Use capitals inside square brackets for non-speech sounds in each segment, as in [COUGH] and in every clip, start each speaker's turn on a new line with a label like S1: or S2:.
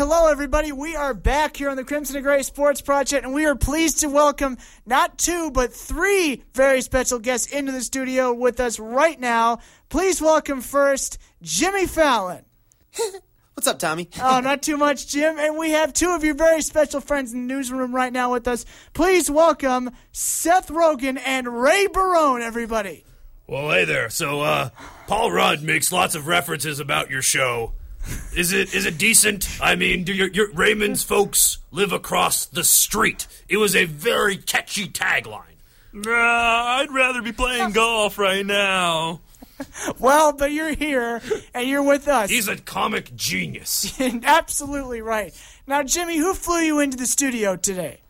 S1: hello, everybody. We are back here on the Crimson and Gray Sports Project, and we are pleased to welcome not two, but three very special guests into the studio with us right now. Please welcome first Jimmy Fallon. [LAUGHS]
S2: What's up, Tommy? [LAUGHS]
S1: Oh, not too much, Jim. And we have two of your very special friends in the newsroom right now with us. Please welcome Seth Rogen and Ray Barone, everybody.
S3: Well, hey there. So, uh, Paul Rudd makes lots of references about your show. Is it is it decent? I mean, do your, your Raymond's folks live across the street? It was a very catchy tagline.
S4: Nah, I'd rather be playing golf right now. [LAUGHS]
S1: Well, but you're here and you're with us.
S3: He's a comic genius. [LAUGHS]
S1: Absolutely right. Now, Jimmy, who flew you into the studio today?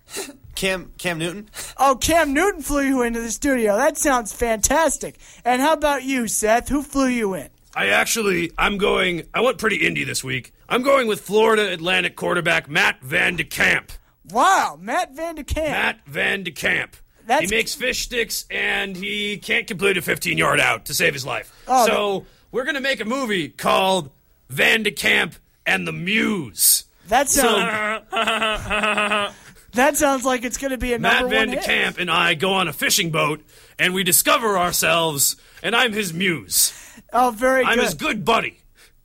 S2: Cam Cam Newton.
S1: Oh, Cam Newton flew you into the studio. That sounds fantastic. And how about you, Seth? Who flew you in?
S3: I actually, I'm going. I went pretty indie this week. I'm going with Florida Atlantic quarterback Matt Van de Kamp.
S1: Wow, Matt Van de Kamp.
S3: Matt Van de Kamp.
S1: That's-
S3: he makes fish sticks and he can't complete a 15 yard out to save his life.
S1: Oh,
S3: so we're gonna make a movie called Van de Kamp and the Muse.
S1: That sounds. [LAUGHS] that sounds like it's going to be a
S3: Matt
S1: number
S3: Van
S1: one
S3: de
S1: hit.
S3: Kamp and I go on a fishing boat and we discover ourselves, and I'm his muse.
S1: Oh, very good.
S3: I'm
S1: good.
S3: his good buddy.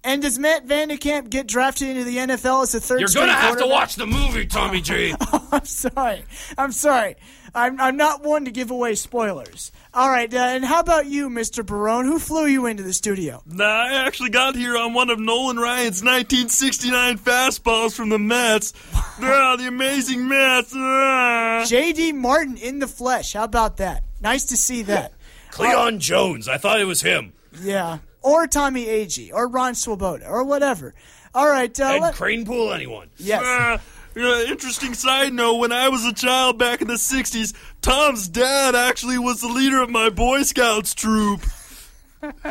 S1: And does Matt Van de Kamp get drafted into the NFL as a 3rd
S3: You're gonna have to watch the movie, Tommy G. [LAUGHS]
S1: I'm sorry. I'm sorry. I'm, I'm not one to give away spoilers. All right, uh, and how about you, Mr. Barone? Who flew you into the studio?
S4: Nah, I actually got here on one of Nolan Ryan's 1969 fastballs from the Mets. [LAUGHS] Ah, the amazing Mets. Ah.
S1: J.D. Martin in the flesh. How about that? Nice to see that.
S3: Cleon Jones. I thought it was him.
S1: Yeah. Or Tommy Agee, or Ron Swoboda, or whatever. All right. Uh,
S3: Ed
S1: let-
S3: Kranepool, anyone.
S1: yes.
S4: Ah, uh, interesting side note, when I was a child back in the 60s, Tom's dad actually was the leader of my Boy Scouts troop. [LAUGHS]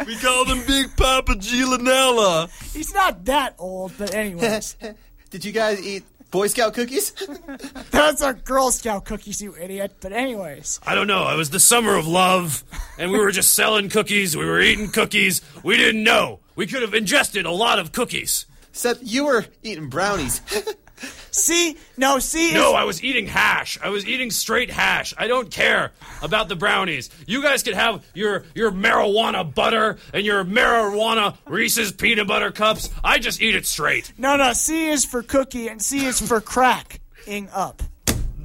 S4: We called him Big Papa Gilanella.
S1: He's not that old, but anyways. [LAUGHS]
S2: Did you guys eat Boy Scout cookies? [LAUGHS]
S1: That's are Girl Scout cookies, you idiot. But anyways.
S3: I don't know. It was the summer of love, and we were just selling cookies. We were eating cookies. We didn't know. We could have ingested a lot of cookies.
S2: Seth, you were eating brownies. [LAUGHS]
S1: See? No, see?
S3: No, I was eating hash. I was eating straight hash. I don't care about the brownies. You guys could have your your marijuana butter and your marijuana Reese's peanut butter cups. I just eat it straight.
S1: No, no. C is for cookie and C is for cracking up.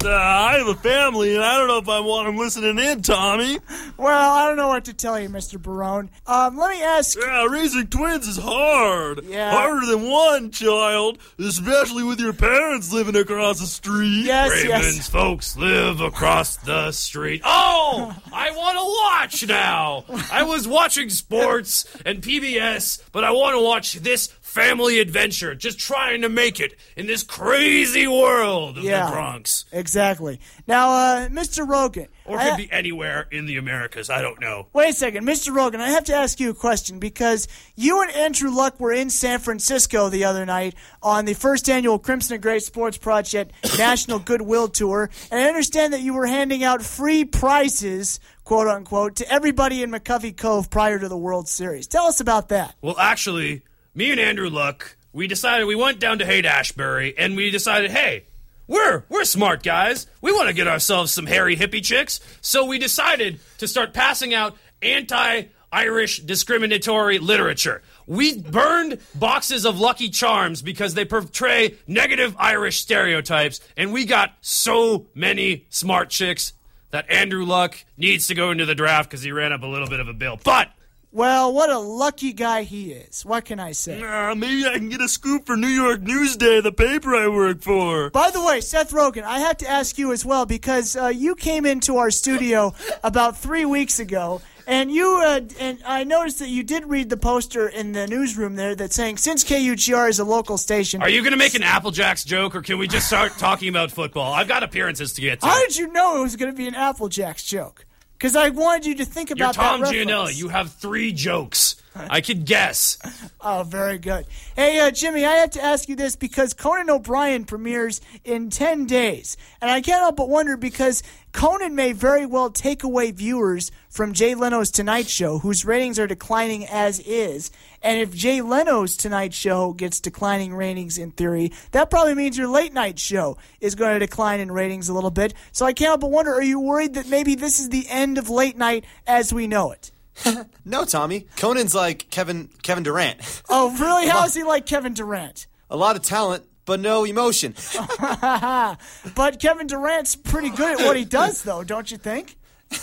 S4: Uh, I have a family, and I don't know if I want them listening in, Tommy.
S1: Well, I don't know what to tell you, Mr. Barone. Um, let me ask.
S4: Yeah, raising twins is hard.
S1: Yeah.
S4: Harder than one child, especially with your parents living across the street.
S1: Yes,
S3: Raven's
S1: yes.
S3: folks live across the street. Oh, I want to watch now. I was watching sports and PBS, but I want to watch this family adventure, just trying to make it in this crazy world of
S1: Yeah.
S3: the Bronx.
S1: Exactly. Now, uh, Mr. Rogen.
S3: Or
S1: I-
S3: could be anywhere in the Americas. I don't know.
S1: Wait a second, Mr. Rogen. I have to ask you a question because you and Andrew Luck were in San Francisco the other night on the first annual Crimson and Gray Sports Project [COUGHS] National Goodwill Tour, and I understand that you were handing out free prizes, quote unquote, to everybody in McCovey Cove prior to the World Series. Tell us about that.
S3: Well, actually, me and Andrew Luck, we decided we went down to Haight Ashbury and we decided, hey, we're we're smart guys. We want to get ourselves some hairy hippie chicks. So we decided to start passing out anti-Irish discriminatory literature. We burned boxes of Lucky Charms because they portray negative Irish stereotypes, and we got so many smart chicks that Andrew Luck needs to go into the draft because he ran up a little bit of a bill. But
S1: Well, what a lucky guy he is. What can I say?
S4: Uh, maybe I can get a scoop for New York Newsday, the paper I work for.
S1: By the way, Seth Rogen, I have to ask you as well because uh, you came into our studio [LAUGHS] about three weeks ago, and you uh, and I noticed that you did read the poster in the newsroom there that's saying since KUGR is a local station.
S3: Are you going to make an Apple Jacks joke, or can we just start talking about football? I've got appearances to get to.
S1: How did you know it was going to be an Apple Jacks joke? Because I wanted you to think about You're
S3: Tom
S1: that
S3: Gianella. You have three jokes. I could guess. [LAUGHS]
S1: Oh, very good. Hey, uh, Jimmy, I have to ask you this because Conan O'Brien premieres in 10 days. And I can't help but wonder because Conan may very well take away viewers from Jay Leno's Tonight Show, whose ratings are declining as is. And if Jay Leno's Tonight Show gets declining ratings in theory, that probably means your late night show is going to decline in ratings a little bit. So I can't help but wonder are you worried that maybe this is the end of late night as we know it? [LAUGHS]
S2: No, Tommy. Conan's like Kevin Kevin Durant.
S1: Oh, really? How is he like Kevin Durant?
S2: A lot of talent, but no emotion. [LAUGHS]
S1: But Kevin Durant's pretty good at what he does, though, don't you think? [LAUGHS]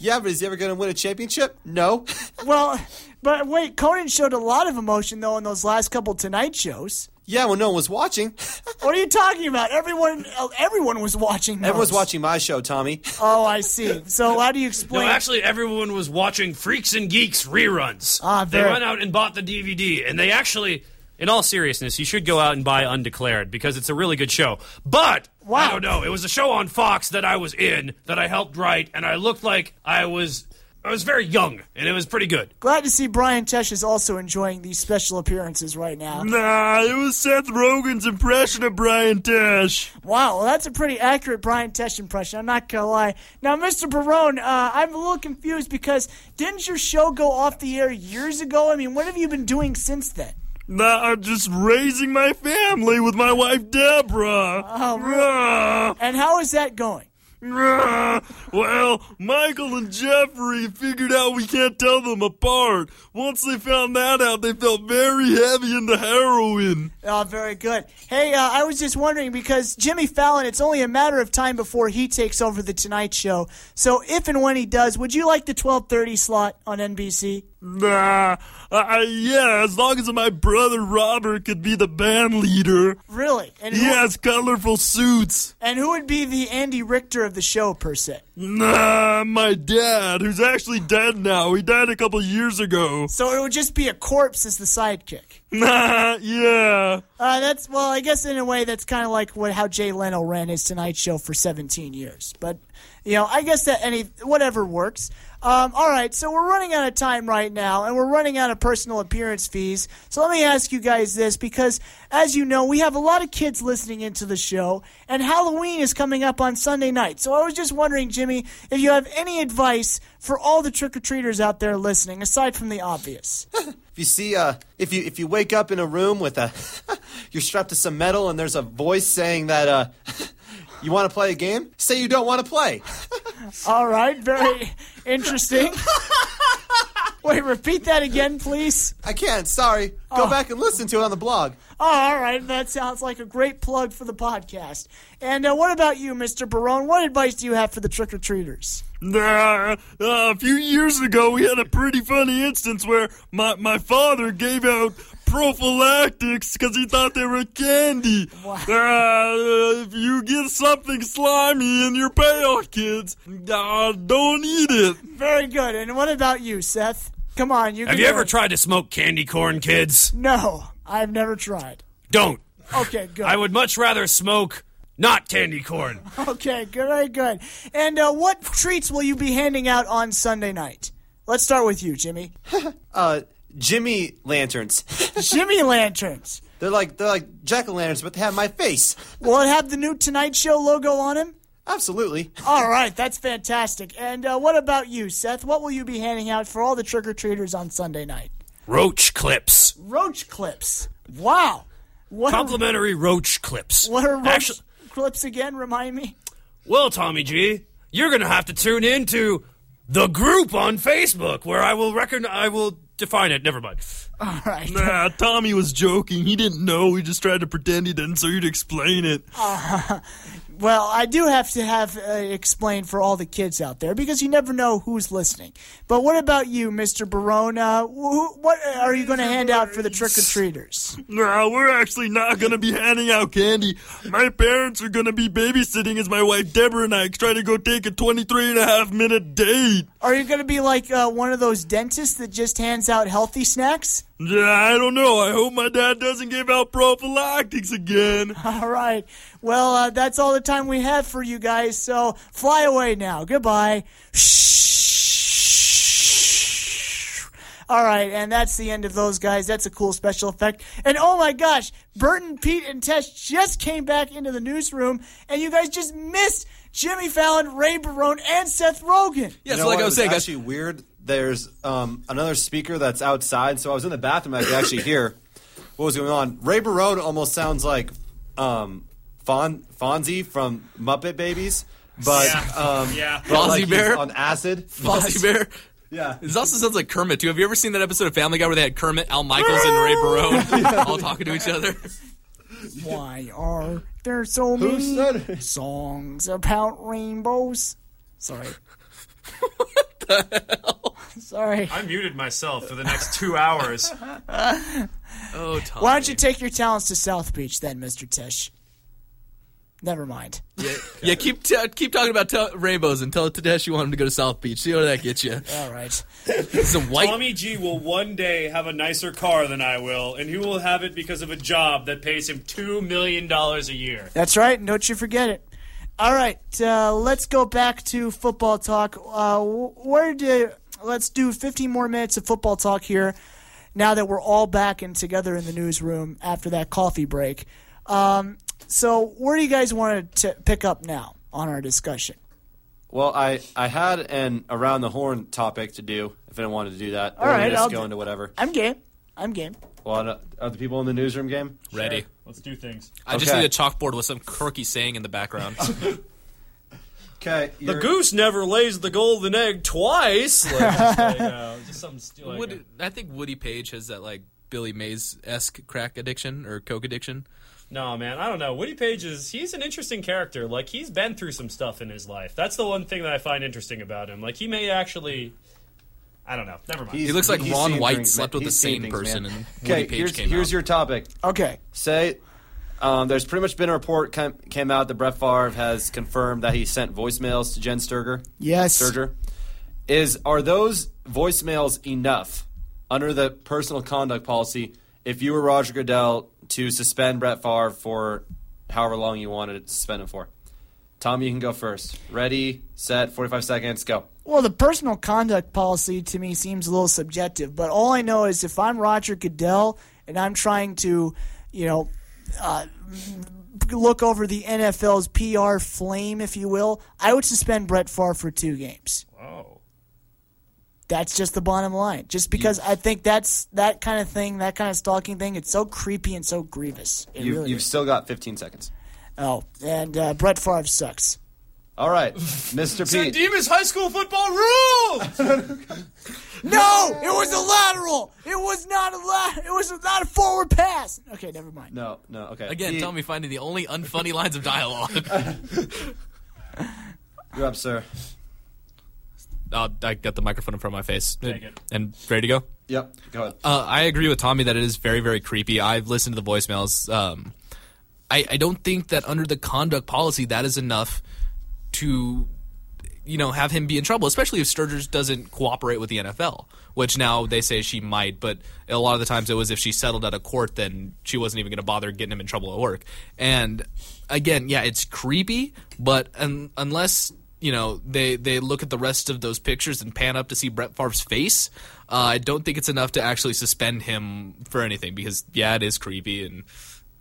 S2: Yeah, but is he ever going to win a championship? No. [LAUGHS]
S1: Well, but wait, Conan showed a lot of emotion though in those last couple Tonight shows.
S2: Yeah, when no one was watching.
S1: What are you talking about? Everyone, uh, everyone was watching. Those.
S2: Everyone's watching my show, Tommy.
S1: Oh, I see. So how do you explain?
S3: No,
S1: explain?
S3: actually, everyone was watching Freaks and Geeks reruns.
S1: Ah,
S3: they went out and bought the DVD, and they actually, in all seriousness, you should go out and buy Undeclared because it's a really good show. But I
S1: Wow.
S3: don't know. It was a show on Fox that I was in that I helped write, and I looked like I was I was very young, and it was pretty good.
S1: Glad to see Brian Tesh is also enjoying these special appearances right now.
S4: Nah, it was Seth Rogen's impression of Brian Tesh.
S1: Wow, well, that's a pretty accurate Brian Tesh impression. I'm not gonna lie. Now, Mr. Barone, uh, I'm a little confused because didn't your show go off the air years ago? I mean, what have you been doing since then?
S4: Nah, I'm just raising my family with my wife Deborah.
S1: Oh, really? And how is that going? [LAUGHS]
S4: Well, Michael and Jeffrey figured out we can't tell them apart. Once they found that out, they felt very heavy into heroin.
S1: Oh, very good. Hey, uh, I was just wondering because Jimmy Fallon, it's only a matter of time before he takes over the Tonight Show. So, if and when he does, would you like the 12:30 slot on NBC?
S4: Nah, uh, yeah, as long as my brother Robert could be the band leader.
S1: Really? And
S4: He
S1: who,
S4: has colorful suits.
S1: and who would be the Andy Richter of the show per se?
S4: Nah, my dad, who's actually dead now. He died a couple years ago.
S1: So it would just be a corpse as the sidekick.
S4: Nah, yeah.
S1: Uh, that's well, I guess in a way that's kind of like what how Jay Leno ran his Tonight Show for 17 years. But you know, I guess that any whatever works. Um, all right, so we're running out of time right now, and we're running out of personal appearance fees. So let me ask you guys this, because as you know, we have a lot of kids listening into the show, and Halloween is coming up on Sunday night. So I was just wondering, Jimmy, if you have any advice for all the trick or treaters out there listening, aside from the obvious. [LAUGHS]
S2: If you see, uh, if you if you wake up in a room with a, [LAUGHS] you're strapped to some metal and there's a voice saying that, uh, [LAUGHS] you want to play a game? Say you don't want to play. [LAUGHS]
S1: All right, very interesting. [LAUGHS] Wait, repeat that again, please.
S2: I can't. Sorry. Go
S1: Oh.
S2: back and listen to it on the blog.
S1: Oh, all right, that sounds like a great plug for the podcast. And uh, what about you, Mr. Barone? What advice do you have for the trick or treaters?
S4: Nah, uh, a few years ago, we had a pretty funny instance where my, my father gave out prophylactics because he thought they were candy.
S1: Wow.
S4: Uh, if you get something slimy in your pail, kids, uh, don't eat it.
S1: Very good. And what about you, Seth? Come on, you.
S3: Have you
S1: do
S3: ever
S1: it.
S3: tried to smoke candy corn, kids?
S1: No, I've never tried.
S3: Don't.
S1: Okay, good.
S3: I would much rather smoke not candy corn. [LAUGHS]
S1: Okay, good, very good. And uh, what treats will you be handing out on Sunday night? Let's start with you, Jimmy. [LAUGHS]
S2: Uh, Jimmy lanterns.
S1: Jimmy lanterns.
S2: they're like they're like jack o' lanterns, but they have my face.
S1: Will it have the new Tonight Show logo on him?
S2: Absolutely.
S1: All right, that's fantastic. And uh, what about you, Seth? What will you be handing out for all the trick or treaters on Sunday night?
S3: Roach clips.
S1: Roach clips. Wow. What are,
S3: Complimentary roach clips.
S1: what are roach
S3: Actually,
S1: clips again? Remind me.
S3: well, Tommy G, you're gonna have to tune into the group on Facebook where I will reckon I will define it. Never mind.
S1: All right.
S4: Nah, Tommy was joking. He didn't know. He just tried to pretend he didn't so you'd explain it.
S1: Uh, Well, I do have to have uh, explain for all the kids out there because you never know who's listening. But what about you, Mr. Barone? Uh, wh- what are you going to hand out for the trick or treaters?
S4: No, we're actually not gonna be handing out candy. My parents are gonna be babysitting as my wife Deborah and I try to go take a 23 and a half minute date.
S1: Are you going to be like uh, one of those dentists that just hands out healthy snacks?
S4: Yeah, I don't know. I hope my dad doesn't give out prophylactics again. [LAUGHS]
S1: All right. Well, uh, that's all the time we have for you guys. So fly away now. Goodbye. All right, and that's the end of those guys. That's a cool special effect. And oh my gosh, Burton, Pete, and Tess just came back into the newsroom, and you guys just missed Jimmy Fallon, Ray Barone, and Seth Rogen.
S5: Yeah,
S2: You
S5: so like
S2: what
S5: I was saying, guys,
S2: actually weird. There's um, another speaker that's outside, so I was in the bathroom. I could actually hear what was going on. Ray Barone almost sounds like um, Fon- Fonzie from Muppet Babies, but
S3: Yeah.
S2: um,
S3: Yeah.
S2: but like
S5: Bear?
S2: on acid.
S5: Fozzie Bear.
S2: Yeah,
S5: This also sounds like Kermit too. Have you ever seen that episode of Family Guy where they had Kermit, Al Michaels, and Ray Barone [LAUGHS] all talking to each other?
S1: Why are there so
S2: Who
S1: many
S2: said
S1: songs about rainbows? Sorry. [LAUGHS] [LAUGHS] Sorry.
S3: I muted myself for the next two hours. [LAUGHS]
S5: Oh, Tommy.
S1: Why don't you take your talents to South Beach then, Mr. Tish? Never mind.
S5: Yeah, yeah keep t- keep talking about t- rainbows and tell Tadesh you want him to go to South Beach. See where that gets you. [LAUGHS]
S1: All right.
S5: Some white.
S3: Tommy G will one day have a nicer car than I will, and he will have it because of a job that pays him $2 million a year.
S1: That's right. Don't you forget it. All right. Uh, let's go back to football talk. Uh, where do let's do 15 more minutes of football talk here. Now that we're all back and together in the newsroom after that coffee break. Um, so where do you guys want to pick up now on our discussion?
S2: Well, I, I had an around the horn topic to do if anyone wanted to do that.
S1: All
S2: or we
S1: right,
S2: just
S1: I'll
S2: go
S1: do-
S2: into whatever.
S1: I'm game. I'm game.
S2: Well, are- are the people in the newsroom game?
S5: Ready.
S3: Let's do things.
S5: I just need a chalkboard with some quirky saying in the background. [LAUGHS]
S2: Okay,
S3: The goose never lays the golden egg twice. [LAUGHS] Like, like, uh, just like
S5: I think Woody Page has that like Billy Mays esque crack addiction or coke addiction.
S3: No, man, I don't know. Woody Page is he's an interesting character. Like he's been through some stuff in his life. That's the one thing that I find interesting about him. Like he may actually I don't know. Never mind.
S2: He's-
S5: He looks like Ron White
S2: things,
S5: slept
S2: man.
S5: with a
S2: He's seen
S5: sane
S2: things,
S5: person
S2: man.
S5: and
S2: Okay,
S5: Woody Page
S2: here's,
S5: came
S2: here's
S5: out.
S2: your topic.
S1: Okay.
S2: Say, um, there's pretty much been a report came, came out that Brett Favre has confirmed that he sent voicemails to Jen Sterger.
S1: Yes.
S2: Sterger. Is are those voicemails enough under the personal conduct policy if you were Roger Goodell to suspend Brett Favre for however long you wanted to suspend him for? Tom, you can go first. Ready, set, 45 seconds, go.
S1: Well, the personal conduct policy to me seems a little subjective, but all I know is if I'm Roger Goodell and I'm trying to, you know, uh, look over the NFL's PR flame, if you will, I would suspend Brett Favre for two games.
S3: oh.
S1: That's just the bottom line. Just because I think that's that kind of thing, that kind of stalking thing, it's so creepy and so grievous. It
S2: You,
S1: really
S2: you've
S1: is.
S2: still got 15 seconds.
S1: Oh, and uh, Brett Favre sucks.
S2: All right, Mr.
S3: St.
S2: Pete.
S3: Demas High School football rules. [LAUGHS]
S1: No, it was a lateral. It was not a la- It was not a forward pass. Okay, never mind.
S2: No, no, okay.
S5: Again,
S2: Pete,
S5: tell me finding the only unfunny lines of dialogue. [LAUGHS]
S2: You're up, sir.
S5: uh, I got the microphone in front of my face.
S3: Take it.
S5: And ready to go?
S2: Yep, go ahead.
S5: Uh, I agree with Tommy that it is very, very creepy. I've listened to the voicemails. Um, I, I don't think that under the conduct policy that is enough to, you know, have him be in trouble, especially if Sturgis doesn't cooperate with the NFL, which now they say she might, but a lot of the times it was if she settled at a court, then she wasn't even going to bother getting him in trouble at work. And again, yeah, it's creepy, but un- unless you know they they look at the rest of those pictures and pan up to see Brett Favre's face, uh, I don't think it's enough to actually suspend him for anything because yeah, it is creepy and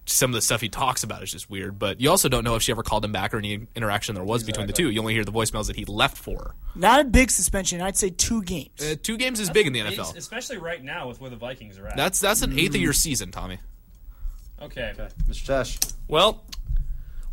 S5: some of the stuff he talks about is just weird. But you also don't know if she ever called him back or any interaction there was between the two. You only hear the voicemails that he left for. her.
S1: Not a big suspension. I'd say two games.
S5: Uh, two games is big in the NFL.
S3: Especially right now with where the Vikings are at.
S5: That's that's an eighth of your season, Tommy.
S3: okay.
S2: Mr. Tesh.
S3: Well,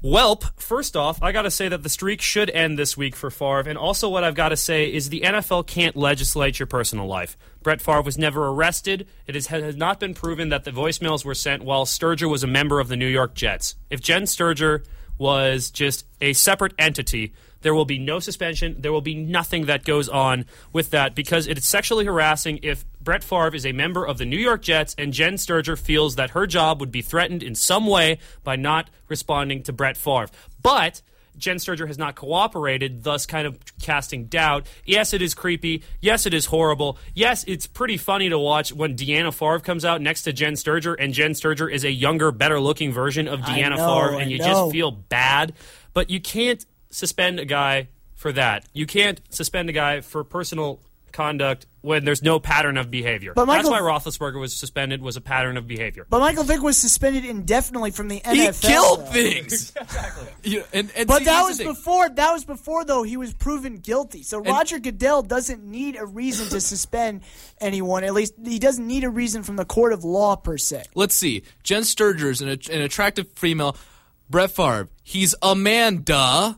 S3: Welp, first off, I got to say that the streak should end this week for Favre. And also, what I've got to say is the NFL can't legislate your personal life. Brett Favre was never arrested. It is, has not been proven that the voicemails were sent while Sterger was a member of the New York Jets. If Jen Sterger was just a separate entity, there will be no suspension. There will be nothing that goes on with that because it is sexually harassing if Brett Favre is a member of the New York Jets and Jen Sterger feels that her job would be threatened in some way by not responding to Brett Favre. But Jen Sterger has not cooperated, thus kind of casting doubt. Yes, it is creepy. Yes, it is horrible. Yes, it's pretty funny to watch when Deanna Favre comes out next to Jen Sterger, and Jen Sterger is a younger, better looking version of Deanna
S1: know,
S3: Favre, and you just feel bad. But you can't suspend a guy for that. You can't suspend a guy for personal conduct when there's no pattern of behavior.
S1: But Michael-
S3: That's why Roethlisberger was suspended was a pattern of behavior.
S1: But Michael Vick was suspended indefinitely from the NFL.
S5: He
S1: NFL.
S5: killed
S1: though.
S5: things. [LAUGHS] You know, and, and
S1: But
S5: see,
S1: that was before. That was before, though. He was proven guilty. So Roger Goodell doesn't need a reason to suspend [LAUGHS] anyone. At least he doesn't need a reason from the court of law per se.
S5: Let's see. Jen Stergers, an, an attractive female. Brett Favre, he's a man, duh.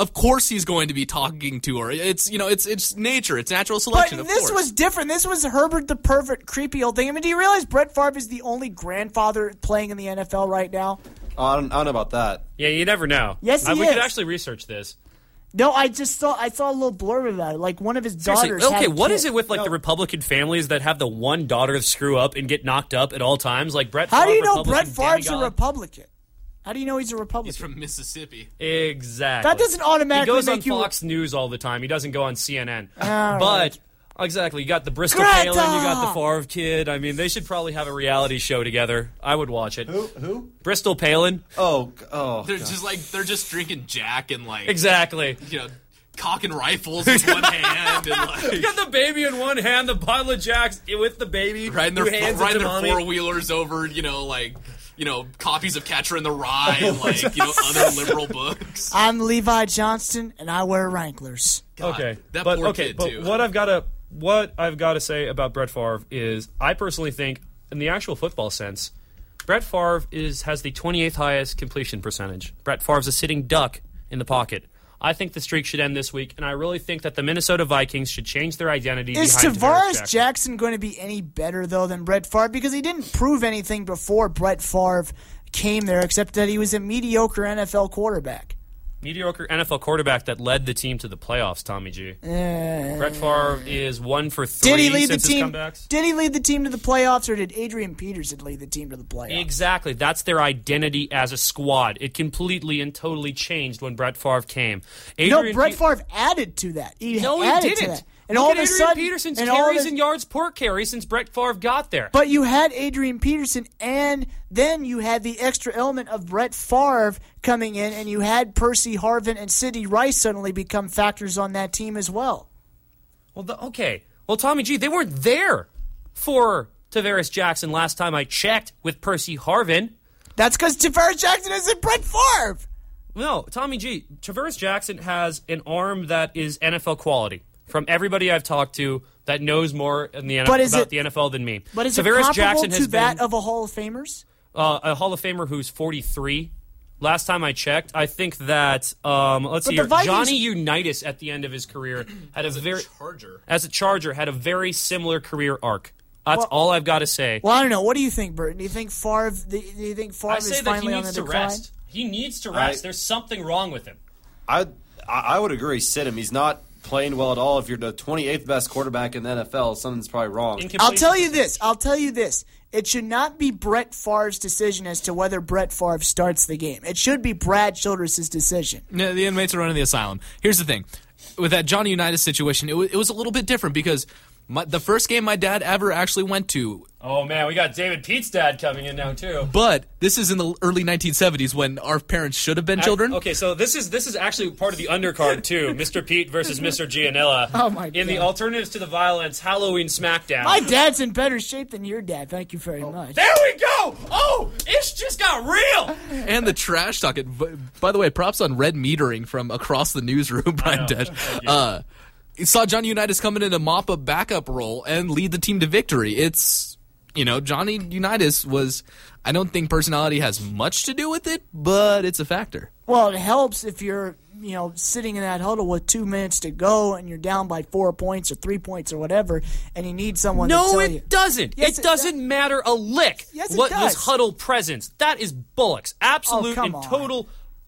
S5: Of course he's going to be talking to her. It's you know, it's it's nature, it's natural
S1: But
S5: selection. of
S1: this
S5: course.
S1: was different. This was Herbert the pervert, creepy old thing. I mean, do you realize Brett Favre is the only grandfather playing in the NFL right now?
S2: Oh, I, don't, I don't know about that.
S3: yeah, you never know.
S1: Yes,
S3: Uh,
S1: he
S3: we could actually research this.
S1: No, I just saw. I saw a little blurb about it. Like one of his
S3: Seriously,
S1: daughters.
S3: okay,
S1: had a
S3: what
S1: kid.
S3: is it with like the Republican families that have the one daughter screw up and get knocked up at all times? Like Brett.
S1: How do you know Brett
S3: Republican
S1: Favre's a
S3: demigod?
S1: Republican? How do you know he's a Republican?
S5: he's from Mississippi.
S3: Exactly.
S1: That doesn't automatically
S3: He goes
S1: make
S3: on
S1: you-
S3: Fox News all the time. He doesn't go on CNN.
S1: All
S3: but
S1: right.
S3: exactly, you got the Bristol
S1: Greta!
S3: Palin, you got the Favre kid. I mean, they should probably have a reality show together. I would watch it.
S2: Who? Who?
S3: Bristol Palin.
S2: Oh, oh.
S5: They're just like they're just drinking Jack and like
S3: Exactly.
S5: you know, cocking rifles with one [LAUGHS] hand and
S3: You
S5: like
S3: got the baby in one hand, the bottle of Jacks with the baby.
S5: riding
S3: who
S5: their
S3: hands
S5: riding their four wheelers over, you know, like you know, copies of Catcher in the Rye and [LAUGHS] like you know other liberal books.
S1: I'm Levi Johnston, and I wear Wranglers.
S5: God,
S3: okay,
S5: that
S3: but
S5: poor
S3: okay,
S5: kid
S3: but
S5: too.
S3: what I've got to what I've got to say about Brett Favre is, I personally think, in the actual football sense, Brett Favre is has the 28th highest completion percentage. Brett Favre's a sitting duck in the pocket. I think the streak should end this week, and I really think that the Minnesota Vikings should change their identity.
S1: Is Tarvaris
S3: Jackson.
S1: Jackson. going to be any better though than Brett Favre? Because he didn't prove anything before Brett Favre came there, except that he was a mediocre NFL quarterback.
S3: Mediocre NFL quarterback that led the team to the playoffs? Tommy G. Uh, Brett Favre is one for three
S1: Did he lead the team?
S3: comebacks.
S1: Did he lead the team to the playoffs, or did Adrian Peterson lead the team to the playoffs?
S3: Exactly. That's their identity as a squad. It completely and totally changed when Brett Favre came.
S1: no,
S3: Adrian
S1: Brett
S3: Pe-
S1: Favre added to that. He
S3: No,
S1: added
S3: he
S1: to
S3: didn't.
S1: And
S3: Look
S1: all of a
S3: Adrian
S1: sudden,
S3: Peterson's
S1: and
S3: carries and yards per carry since Brett Favre got there.
S1: But you had Adrian Peterson, and then you had the extra element of Brett Favre coming in, and you had Percy Harvin and Sidney Rice suddenly become factors on that team as well.
S3: well, the, okay. Well, Tommy G, they weren't there for Tarvaris Jackson last time I checked with Percy Harvin.
S1: That's because Tarvaris Jackson isn't Brett Favre.
S3: No, Tommy G. Tarvaris Jackson has an arm that is NFL quality. From everybody I've talked to that knows more in the NFL,
S1: But is
S3: about
S1: it-
S3: the NFL than me.
S1: But is
S3: Tarvaris
S1: it comparable
S3: Jackson
S1: to
S3: has
S1: that
S3: been,
S1: of a Hall of Famers?
S3: uh, a Hall of Famer who's 43. Last time I checked, I think that um, let's
S1: But
S3: see here.
S1: Vikings-
S3: Johnny Unitas at the end of his career had a very
S5: Charger.
S3: as a Charger had a very similar career arc. That's
S1: Well-
S3: all I've got to say.
S1: Well, I don't know. What do you think, Burton? Do you think Favre? Do you think Favre
S3: I
S1: is
S3: say that he
S1: finally on the
S3: to
S1: decline?
S3: rest. He needs to rest.
S2: I-
S3: There's something wrong with him.
S2: I, I I would agree. Sit him. He's not playing well at all. If you're the 28th best quarterback in the NFL, something's probably wrong.
S1: I'll tell you this. I'll tell you this. It should not be Brett Favre's decision as to whether Brett Favre starts the game. It should be Brad Childress' decision.
S5: No, the inmates are running the asylum. Here's the thing: with that Johnny Unitas situation, it, wa- it was a little bit different because my, the first game my dad ever actually went to.
S3: Oh man, we got David Pete's dad coming in now too.
S5: But this is in the early 1970s when our parents should have been children.
S3: Okay, so this is this is actually part of the undercard [LAUGHS] too. Mr. Pete versus Mr. Gianella. [LAUGHS]
S1: Oh, my
S3: In the alternatives to the violence, Halloween SmackDown.
S1: My dad's in better shape than your dad. Thank you very oh, much.
S3: there we go. Oh, it's just got real. [LAUGHS]
S5: And the trash talking. B- By the way, props on red metering from across the newsroom, Brian Tesh. Uh, Saw Johnny Unitas come in in a mop up backup role and lead the team to victory. It's, you know, Johnny Unitas was. I don't think personality has much to do with it, but it's a factor.
S1: Well, it helps if you're, you know, sitting in that huddle with two minutes to go and you're down by four points or three points or whatever, and you need someone to
S3: No, it
S1: you.
S3: doesn't.
S1: Yes,
S3: it
S1: it
S3: doesn't
S1: does.
S3: matter a lick.
S1: Yes, it
S3: what
S1: does.
S3: was huddle presence? That is bullocks. Absolute
S1: Oh, come
S3: and
S1: on.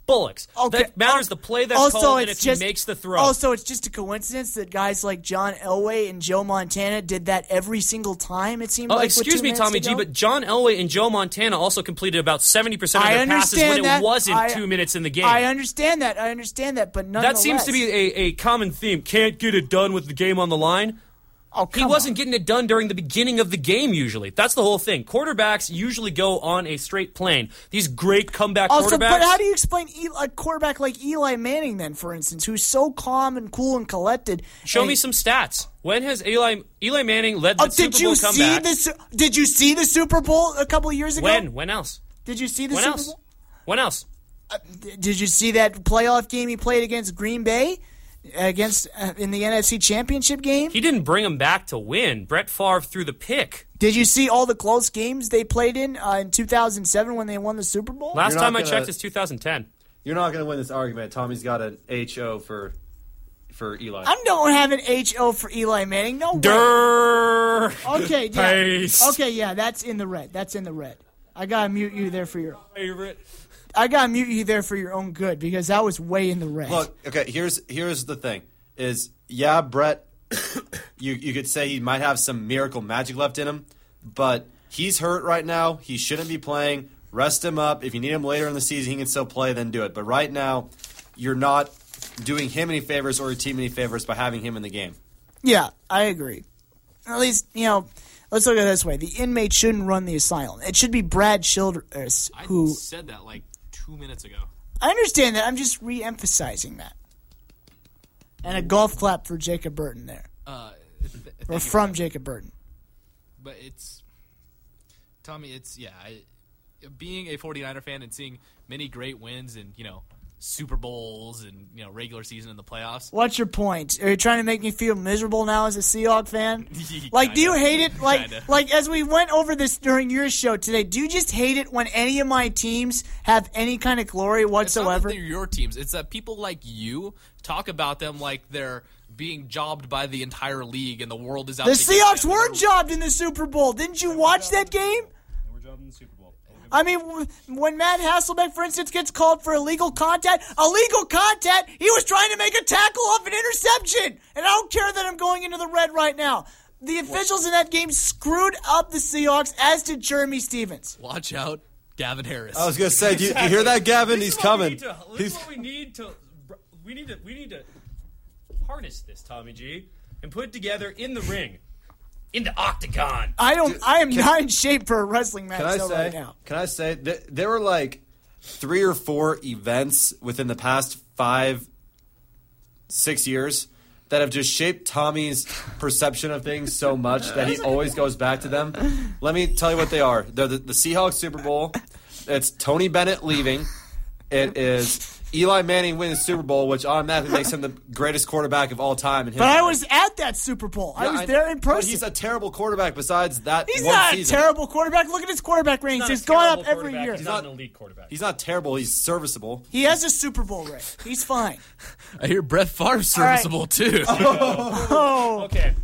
S3: Bullocks.
S1: Okay.
S3: That matters the play that's
S1: also,
S3: called and if
S1: just,
S3: he makes the throw.
S1: Also, it's just a coincidence that guys like John Elway and Joe Montana did that every single time. It seemed
S3: Oh,
S1: like.
S3: excuse me, Tommy
S1: to
S3: G, but John Elway and Joe Montana also completed about 70% of
S1: I
S3: their passes when
S1: understand
S3: it wasn't
S1: I-
S3: two minutes in the game.
S1: I understand that. I understand that, but
S3: that seems to be a, a common theme. Can't get it done with the game on the line.
S1: Oh,
S3: he wasn't
S1: on.
S3: getting it done during the beginning of the game. Usually, that's the whole thing. Quarterbacks usually go on a straight plane. These great comeback oh,
S1: Also,
S3: quarterbacks.
S1: but how do you explain a quarterback like Eli Manning then, for instance, who's so calm and cool and collected?
S3: Show
S1: and-
S3: me some stats. When has Eli Eli Manning led oh, the
S1: Oh,
S3: Super
S1: did you
S3: Bowl
S1: see
S3: comeback?
S1: the Did you see the Super Bowl a couple of years ago?
S3: When? When else?
S1: Did you see the
S3: When
S1: Super
S3: else?
S1: Bowl?
S3: When else?
S1: Uh, did you see that playoff game he played against Green Bay, against uh, in the NFC Championship game?
S3: He didn't bring him back to win. Brett Favre threw the pick.
S1: Did you see all the close games they played in uh, in 2007 when they won the Super Bowl?
S3: Last time I
S2: gonna-
S3: checked is 2010.
S2: You're not going to win this argument. Tommy's got an HO for for Eli.
S1: I don't have an HO for Eli Manning. No way.
S3: Durr.
S1: Okay, yeah. [LAUGHS]
S3: Paste.
S1: Okay, yeah, that's in the red. That's in the red. I gotta mute you there for your.
S3: Favorite.
S1: I gotta mute you there for your own good because that was way in the red.
S2: Look, okay. Here's here's the thing: is yeah, Brett. [COUGHS] you you could say he might have some miracle magic left in him, but he's hurt right now. He shouldn't be playing. Rest him up. If you need him later in the season, he can still play. Then do it. But right now, you're not doing him any favors or your team any favors by having him in the game.
S1: Yeah, I agree. At least you know. Let's look at it this way: the inmate shouldn't run the asylum. It should be Brad Childress
S5: I
S1: who.
S5: said that like two minutes ago.
S1: I understand that. I'm just re-emphasizing that. And a golf clap for Jacob Burton there,
S5: Uh, th-
S1: or
S5: thank you.
S1: from Jacob Burton.
S5: but it's Tommy. It's yeah. I, being a 49er fan and seeing many great wins and you know Super Bowls and you know regular season in the playoffs.
S1: What's your point? Are you trying to make me feel miserable now as a Seahawk fan? [LAUGHS] Like, do you hate it? Like,
S5: Kinda.
S1: like as we went over this during your show today, do you just hate it when any of my teams have any kind of glory
S5: It's not that
S1: whatsoever?
S5: they're your teams. It's that people like you talk about them like they're being jobbed by the entire league and the world is out.
S1: The
S5: to get
S1: Seahawks
S5: them.
S1: were jobbed in the Super Bowl. Didn't you watch that game? I mean, when Matt Hasselbeck, for instance, gets called for illegal contact, illegal contact, he was trying to make a tackle off an interception. And I don't care that I'm going into the red right now. The officials in that game screwed up the Seahawks, as did Jerramy Stevens.
S5: Watch out, Gavin Harris.
S2: I was gonna say, do you, you hear that, Gavin?
S3: This
S2: He's
S3: is what we
S2: coming.
S3: need to- This
S2: He's
S3: is what we need to. We need to. We need to harness this, Tommy G, and put it together in the ring, in the octagon.
S1: I don't. I am not in shape for a wrestling match
S2: Can I say?
S1: right now.
S2: Can I say th- there were like three or four events within the past five, six years that have just shaped Tommy's perception of things so much that he always goes back to them. Let me tell you what they are. They're the, the Seahawks Super Bowl. It's Tony Bennett leaving. It is Eli Manning wins the Super Bowl, which automatically makes him the greatest quarterback of all time. In
S1: But I was at that Super Bowl. I
S2: Yeah,
S1: was there in
S2: but
S1: person.
S2: He's a terrible quarterback. Besides that,
S1: He's
S2: one
S1: not
S2: season.
S1: a terrible quarterback. Look at his quarterback ratings.
S3: He's not a
S1: It's going up every year.
S3: He's not an elite quarterback.
S2: He's not terrible. He's serviceable.
S1: He has a Super Bowl ring. He's fine.
S5: I hear Brett Favre's serviceable too. [LAUGHS]
S1: Oh,
S3: okay.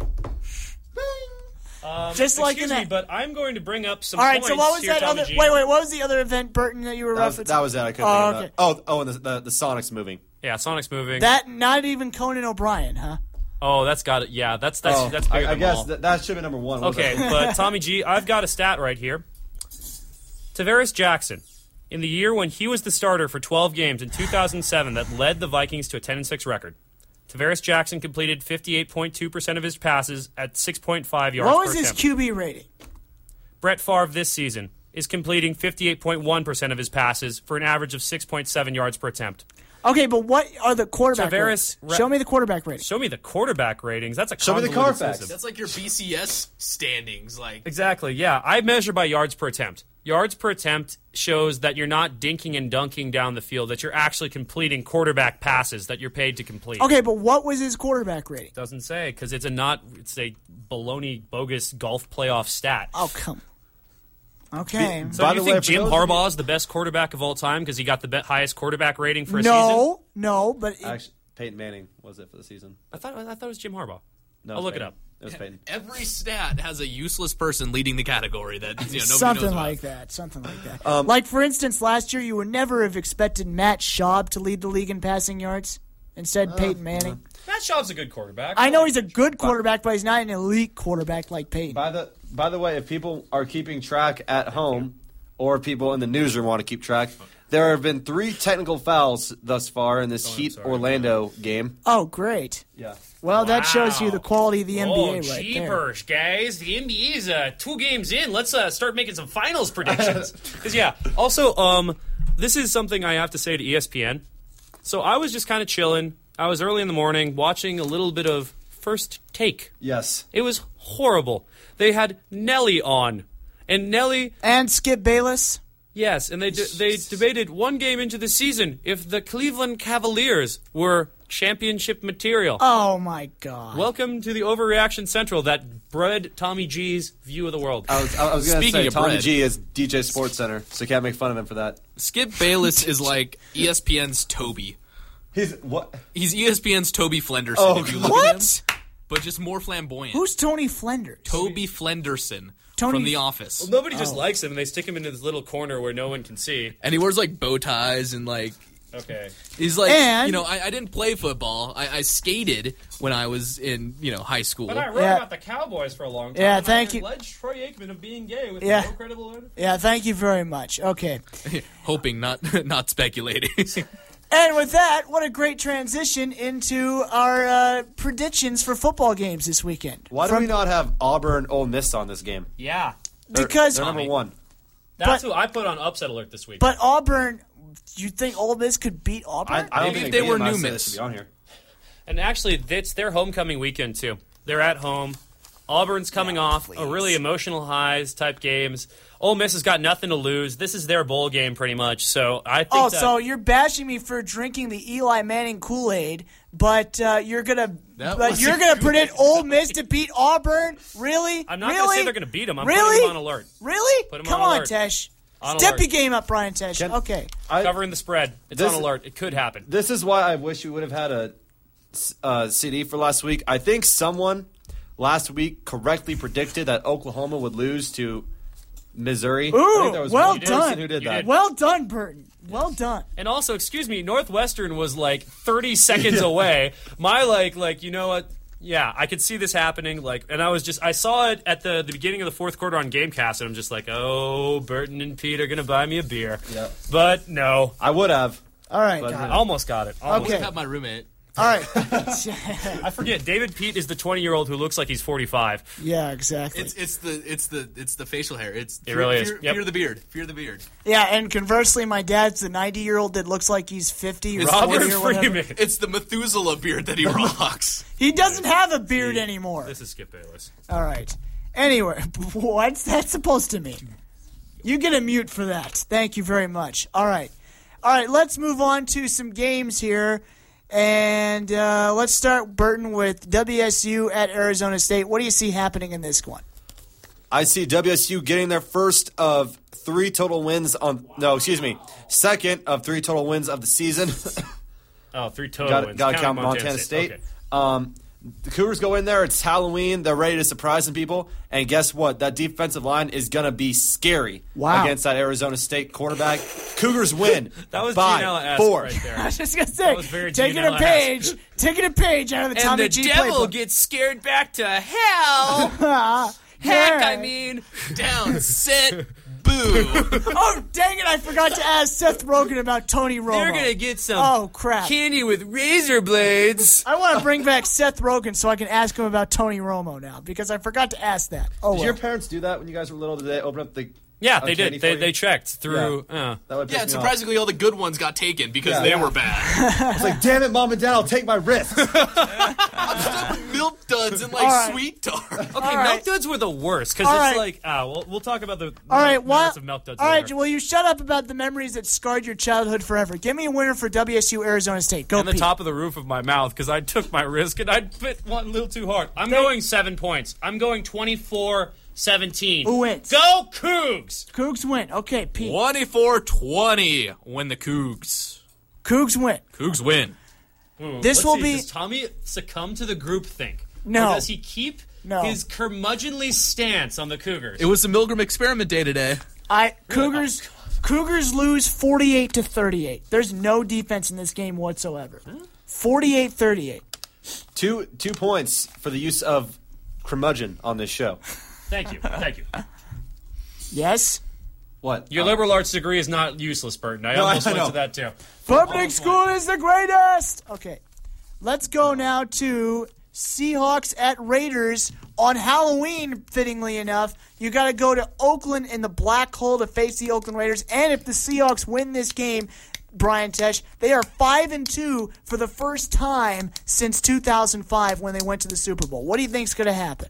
S3: Um,
S1: Just like in
S3: excuse me,
S1: that-
S3: but I'm going to bring up some
S1: all right.
S3: points
S1: So what was
S3: here,
S1: that
S3: Tommy
S1: other?
S3: G.
S1: Wait, wait. What was the other event, Burton, that you were
S2: That was,
S1: referencing?
S2: that was it. I couldn't
S1: Oh,
S2: think of
S1: okay.
S2: that. Oh, oh, and the, the the Sonics moving.
S3: Yeah, Sonic's moving.
S1: That not even Conan O'Brien, huh?
S3: oh, that's got it. Yeah, that's that's
S2: Oh,
S3: that's bigger
S2: I, I
S3: than
S2: guess
S3: all.
S2: that, that should be number one. wasn't
S3: Okay,
S2: it?
S3: but [LAUGHS] Tommy G, I've got a stat right here. Tarvaris Jackson, in the year when he was the starter for 12 games in 2007 that led the Vikings to a 10 and 6 record, Tarvaris Jackson completed 58.2% of his passes at 6.5 yards
S1: What was his
S3: attempt.
S1: QB rating?
S3: Brett Favre this season is completing 58.1% of his passes for an average of 6.7 yards per attempt.
S1: Okay, but what are the quarterback
S3: Tarvaris
S1: ratings?
S3: ra-
S1: Show me the quarterback rating.
S3: Show me the quarterback ratings. That's a
S2: Show me the
S3: convoluted
S2: Carfax.
S5: That's like your BCS standings. Like
S3: Exactly. Yeah, I measure by yards per attempt. Yards per attempt shows that you're not dinking and dunking down the field; that you're actually completing quarterback passes that you're paid to complete.
S1: Okay, but what was his quarterback rating?
S3: Doesn't say because it's a not. It's a baloney bogus golf playoff stat.
S1: Oh, come. Okay.
S3: So
S2: By
S3: you
S2: the
S3: think
S2: way,
S3: Jim
S2: those you-
S3: Harbaugh is the best quarterback of all time because he got the be- highest quarterback rating for a season?
S1: no, no, but it-
S2: Actually, Peyton Manning was it for the season.
S3: I thought I thought it was Jim Harbaugh.
S2: No,
S3: I'll
S2: was
S3: look it
S2: Peyton.
S3: up.
S2: It was Peyton.
S5: every stat has a useless person leading the category that you know nobody
S1: something
S5: knows
S1: like that. Something like that.
S2: Um,
S1: like for instance, last year you would never have expected Matt Schaub to lead the league in passing yards. Instead, Peyton Manning.
S3: Matt Schaub's a good quarterback.
S1: I know he's a good quarterback, but he's not an elite quarterback like Peyton.
S2: By the by the way, if people are keeping track at home, or people in the newsroom want to keep track, There have been three technical fouls thus far in this
S3: Oh,
S2: Heat
S3: sorry.
S2: Orlando game.
S1: Oh, great.
S2: Yeah.
S1: Well, that shows you the quality of the NBA
S3: oh,
S1: right there.
S3: jeepers, guys! The NBA's uh, two games in. Let's uh, start making some finals predictions. [LAUGHS] Because yeah, also, um, this is something I have to say to E ESPN. So I was just kind of chilling. I was early in the morning watching a little bit of First Take.
S2: Yes.
S3: It was horrible. They had Nelly on, and Nelly
S1: And Skip Bayless.
S3: Yes, and they de- they debated one game into the season if the Cleveland Cavaliers were championship material.
S1: Oh my God.
S3: Welcome to the Overreaction Central that bred Tommy G's view of the world.
S2: I was, I was going to
S5: Speaking
S2: say
S5: of
S2: Tommy
S5: bread.
S2: G is DJ Sports Center, so you can't make fun of him for that.
S5: Skip Bayless is like ESPN's Toby.
S2: He's what?
S5: He's ESPN's Toby Flenderson.
S2: Oh,
S5: if you look
S1: what?
S5: at him, but just more flamboyant.
S1: Who's Tony Flenders?
S5: Toby Flenderson
S1: Tony-
S5: from The Office?
S3: Well, nobody just oh. likes him, and they stick him into this little corner where no one can see.
S5: and he wears like bow ties and like
S3: Okay.
S5: he's like
S1: And-
S5: you know I, I didn't play football. I, I skated when I was in you know high school.
S3: But I wrote
S1: Yeah.
S3: about the Cowboys for a long time.
S1: Yeah, thank
S3: I
S1: you.
S3: Alleged Troy Aikman of being gay with
S1: Yeah.
S3: no credible evidence.
S1: Yeah, thank you very much. Okay. [LAUGHS]
S5: hoping not [LAUGHS] not speculating. [LAUGHS]
S1: And with that, what a great transition into our uh, predictions for football games this weekend.
S2: Why do
S1: From-
S2: we not have Auburn Ole Miss on this game?
S3: Yeah.
S2: They're-
S1: Because-
S2: they're number
S5: Tommy.
S2: one.
S3: That's
S1: But-
S3: who I put on upset alert this week.
S1: But Auburn, you think Ole Miss could beat
S2: I,
S1: Auburn?
S2: I don't
S5: Maybe
S2: think
S5: they were
S2: of us
S5: new
S2: said
S5: Miss.
S2: should be on here.
S3: And actually, it's their homecoming weekend too. They're at home. Auburn's coming off a really emotional highs type games. Ole Miss has got nothing to lose. This is their bowl game, pretty much. So I think.
S1: oh,
S3: that-
S1: so you're bashing me for drinking the Eli Manning Kool Aid, but uh, you're gonna
S5: That
S1: but
S5: was
S1: you're gonna predict [LAUGHS] Ole Miss to beat Auburn? Really?
S3: I'm not
S1: really?
S3: gonna say they're gonna beat them. I'm
S1: really?
S3: putting them on alert,
S1: Really?
S3: Put 'em
S1: Come
S3: on
S1: on,
S3: alert.
S1: Tesh.
S3: On
S1: Step
S3: alert.
S1: your game up, Brian Tesh.
S2: Can-
S1: okay.
S2: I,
S3: covering the spread. It's
S2: This-
S3: on alert. It could happen.
S2: this is why I wish we would have had a uh, CD for last week. I think someone last week correctly predicted that Oklahoma would lose to Missouri. I
S1: Ooh,
S2: think there was
S1: well done.
S2: who did
S3: You
S2: that.
S3: did.
S1: Well done, Burton. Well done.
S3: And also, excuse me, Northwestern was like 30 seconds [LAUGHS] away. My like, like you know what? Yeah, I could see this happening. Like, and I was just, I saw it at the the beginning of the fourth quarter on GameCast, and I'm just like, oh, Burton and Pete are gonna buy me a beer.
S2: Yep.
S3: But no,
S2: I would have.
S1: All right,
S2: But-
S1: guys.
S3: I almost got it. Almost.
S1: Okay.
S5: have my roommate.
S1: All right. [LAUGHS]
S3: I forget. David Pete is the 20 year old who looks like he's 45.
S1: yeah, exactly.
S5: It's it's the it's the it's the facial hair. It's
S3: It really is.
S5: fear,
S3: Yep.
S5: fear the beard. Fear the beard.
S1: yeah, and conversely, my dad's the 90 year old that looks like he's 50 or
S5: It's
S1: 40
S3: Robert
S1: or.
S3: Freeman.
S5: It's the Methuselah beard that he rocks. [LAUGHS]
S1: He doesn't have a beard anymore.
S3: This is Skip Bayless.
S1: All right. Anyway, [LAUGHS] what's that supposed to mean? You get a mute for that. Thank you very much. All right. All right, let's move on to some games here. And uh, let's start, Burton, with WSU at Arizona State. What do you see happening in this one?
S2: I see WSU getting their first of three total wins on. No, excuse me, second of three total wins of the season. [LAUGHS] [LAUGHS]
S3: Oh, three total
S2: Got
S3: wins.
S2: to
S3: Counting
S2: count Montana, State.
S3: Okay.
S2: Um, the Cougars go in there. It's Halloween. They're ready to surprise some people. And guess what? That defensive line is going to be scary
S1: Wow.
S2: against that Arizona State quarterback. Cougars win. [LAUGHS]
S3: That was
S2: by four.
S3: right there. [LAUGHS]
S1: I was just going to say,
S3: was very
S1: taking a page, taking a page out of the Tommy G playbook.
S5: gets scared back to hell. [LAUGHS]
S1: Yeah.
S5: I mean, down, sit, boo. [LAUGHS]
S1: Oh, dang it, I forgot to ask Seth Rogen about Tony Romo.
S5: They're gonna get some
S1: Oh, crap.
S5: candy with razor blades.
S1: I want to bring back Seth Rogen so I can ask him about Tony Romo now because I forgot to ask that. Oh,
S2: Did
S1: well.
S2: your parents do that when you guys were little? Did they open up the?
S3: Yeah, they did. They, they checked through. Uh,
S2: That would
S5: Yeah, and
S2: me off.
S5: surprisingly, all the good ones got taken because
S2: Yeah.
S5: they
S2: Yeah.
S5: were bad. [LAUGHS]
S2: It's like, damn it, mom and dad, I'll take my risk. [LAUGHS]
S5: I'm stuck with Milk duds and like
S1: All right.
S5: sweet tart.
S3: okay,
S1: All right.
S3: milk duds were the worst because it's
S1: right.
S3: like ah, we'll, we'll talk about the
S1: all right,
S3: merits
S1: well,
S3: of milk duds.
S1: all right.
S3: later.
S1: Will you shut up about the memories that scarred your childhood forever? Give me a winner for WSU Arizona State. Go,
S3: on the top of the roof of my mouth because I took my risk and I bit one a little too hard. I'm going seven points. I'm going 24 17.
S1: Who wins?
S3: Go Cougs!
S1: Cougs win. Okay, Pete.
S5: 24-20 win the Cougs.
S1: Cougs win.
S5: Cougs win.
S3: Ooh,
S1: This
S3: let's
S1: will
S3: see,
S1: be-
S3: Does Tommy succumb to the group think?
S1: No.
S3: Or does he keep
S1: No.
S3: his curmudgeonly stance on the Cougars?
S5: It was the Milgram experiment day today.
S1: I Cougars. Cougars lose 48 to 38. There's no defense in this game whatsoever. Hmm? 48-38.
S2: two two points for the use of curmudgeon on this show.
S3: Thank you. Thank you.
S1: Yes.
S2: What?
S3: Your
S2: Uh,
S3: liberal arts degree is not useless, Burton. I
S2: No, I
S3: almost went
S2: know.
S3: to that too.
S1: Public school is the greatest. Okay, let's go now to Seahawks at Raiders on Halloween. Fittingly enough, you got to go to Oakland in the black hole to face the Oakland Raiders. And if the Seahawks win this game, Brian Tesh, they are five and two for the first time since 2005 when they went to the Super Bowl. What do you think's going to happen?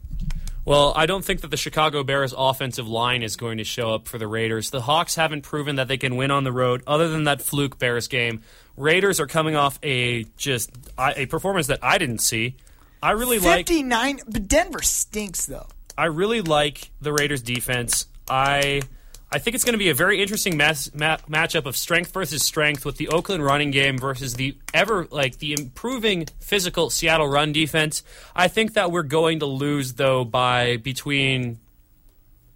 S3: Well, I don't think that the Chicago Bears offensive line is going to show up for the Raiders. The Hawks haven't proven that they can win on the road other than that fluke Bears game. Raiders are coming off a just a performance that I didn't see. I really like
S1: 59, but Denver stinks though.
S3: I really like the Raiders defense. I I think it's going to be a very interesting ma- matchup of strength versus strength with the Oakland running game versus the ever like the improving physical Seattle run defense. I think that we're going to lose though by between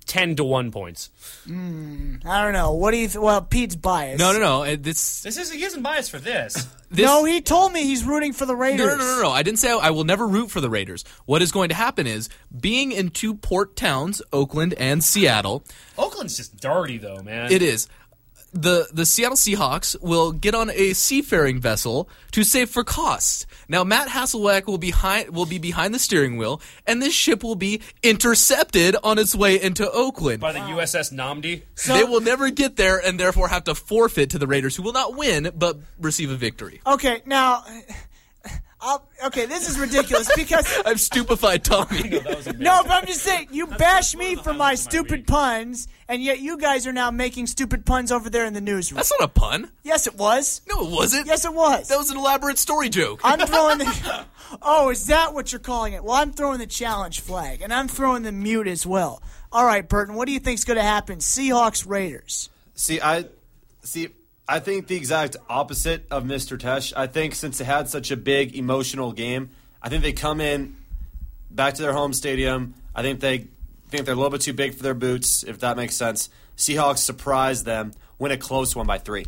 S3: 10 to 1 points.
S1: Hmm, I don't know. What do you? Th- well, Pete's biased.
S5: No, no, no. This,
S3: This is he isn't biased for this. [LAUGHS]
S5: this
S1: no, he told me he's rooting for the Raiders.
S5: No, no, no, no, no. I didn't say I, I will never root for the Raiders. What is going to happen is being in two port towns, Oakland and Seattle,
S3: Oakland's just dirty though, man.
S5: it is the the Seattle Seahawks will get on a seafaring vessel to save for costs. Now Matt Hasselbeck will be behind will be behind the steering wheel, and this ship will be intercepted on its way into Oakland.
S3: by the USS Nnamdi.
S5: they will never get there, and therefore have to forfeit to the Raiders, who will not win but receive a victory.
S1: Okay, now, I'll, okay, this is ridiculous because [LAUGHS]
S5: I'm stupefied, Tommy.
S1: no, but I'm just saying you bash me for my stupid puns, and yet you guys are now making stupid puns over there in the newsroom.
S5: That's not a pun.
S1: yes, it was.
S5: No, it wasn't.
S1: Yes, it was.
S5: That was an elaborate story joke.
S1: I'm [LAUGHS] throwing the. Oh, is that what you're calling it? Well, I'm throwing the challenge flag, and I'm throwing the mute as well. All right, Burton, what do you think's going to happen? Seahawks Raiders.
S2: See, I see. I think the exact opposite of Mr. Tesh. I think since they had such a big emotional game, I think they come in back to their home stadium. I think they think they're a little bit too big for their boots, if that makes sense. Seahawks surprise them, win a close one by three.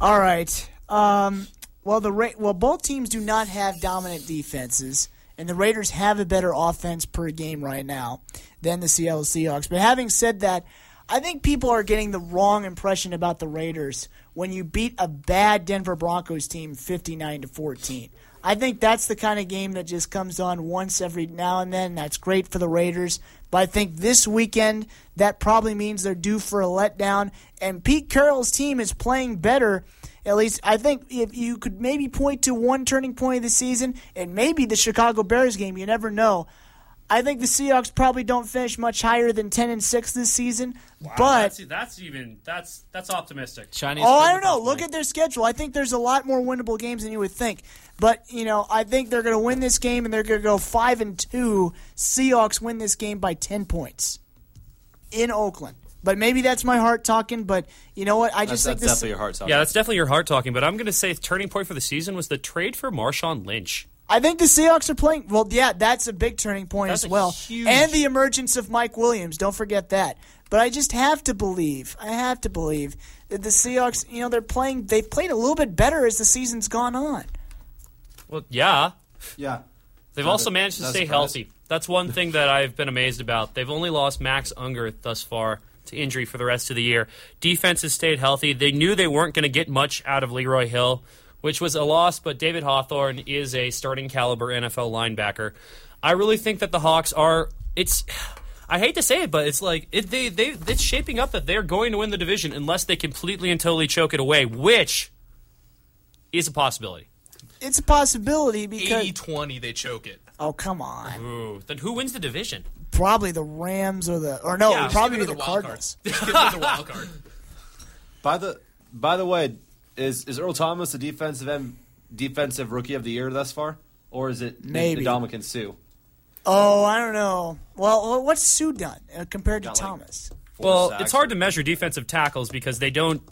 S1: All right. Um, well, the Ra- well, both teams do not have dominant defenses, and the Raiders have a better offense per game right now than the Seattle Seahawks. But having said that, I think people are getting the wrong impression about the Raiders when you beat a bad Denver Broncos team 59 to 14. I think that's the kind of game that just comes on once every now and then. That's great for the Raiders. But I think this weekend, that probably means they're due for a letdown. And Pete Carroll's team is playing better. At least, I think if you could maybe point to one turning point of the season, and maybe the Chicago Bears game, you never know. I think the Seahawks probably don't finish much higher than 10 and 6 this season. but
S3: that's, that's even that's that's optimistic.
S5: Chinese.
S1: Oh, I don't know. Look at their schedule. I think there's a lot more winnable games than you would think. But you know, I think they're going to win this game, and they're going to go five and two. Seahawks win this game by ten points in Oakland. But maybe that's my heart talking. But you know what? I just
S2: that's
S1: think this.
S2: definitely your heart.
S3: Yeah, that's definitely your heart talking. But I'm going to say the turning point for the season was the trade for Marshawn Lynch.
S1: I think the Seahawks are playing. Well, yeah, that's a big turning point
S3: That's
S1: as well,
S3: huge-
S1: and the emergence of Mike Williams. Don't forget that. But I just have to believe. I have to believe that the Seahawks. You know, they're playing. They've played a little bit better as the season's gone on.
S3: Well, yeah,
S2: yeah.
S3: They've
S2: Not
S3: also
S2: a-
S3: managed to stay
S2: surprise.
S3: healthy. That's one thing that I've been amazed about. They've only lost Max Unger thus far to injury for the rest of the year. Defense has stayed healthy. They knew they weren't going to get much out of Leroy Hill, which was a loss, but David Hawthorne is a starting caliber NFL linebacker. I really think that the Hawks are. It's. I hate to say it, but it's like it, they they it's shaping up that they're going to win the division unless they completely and totally choke it away, which is a possibility.
S1: It's a possibility because
S5: 80-20, they choke it.
S1: oh come on,
S3: Ooh, then who wins the division?
S1: probably the Rams or the or no,
S3: Yeah,
S1: probably be
S5: Give it
S1: the
S5: to wild
S1: Cardinals.
S5: card. Just give it to the wild card.
S2: By the by the way, is is Earl Thomas the defensive M, defensive rookie of the year thus far, or is it
S1: Maybe.
S2: Ndamukong Suh?
S1: Oh, I don't know. Well, what's Suh done uh, compared to
S2: Got, like,
S1: Thomas?
S3: Well,
S2: sacks.
S3: it's hard to measure defensive tackles because they don't.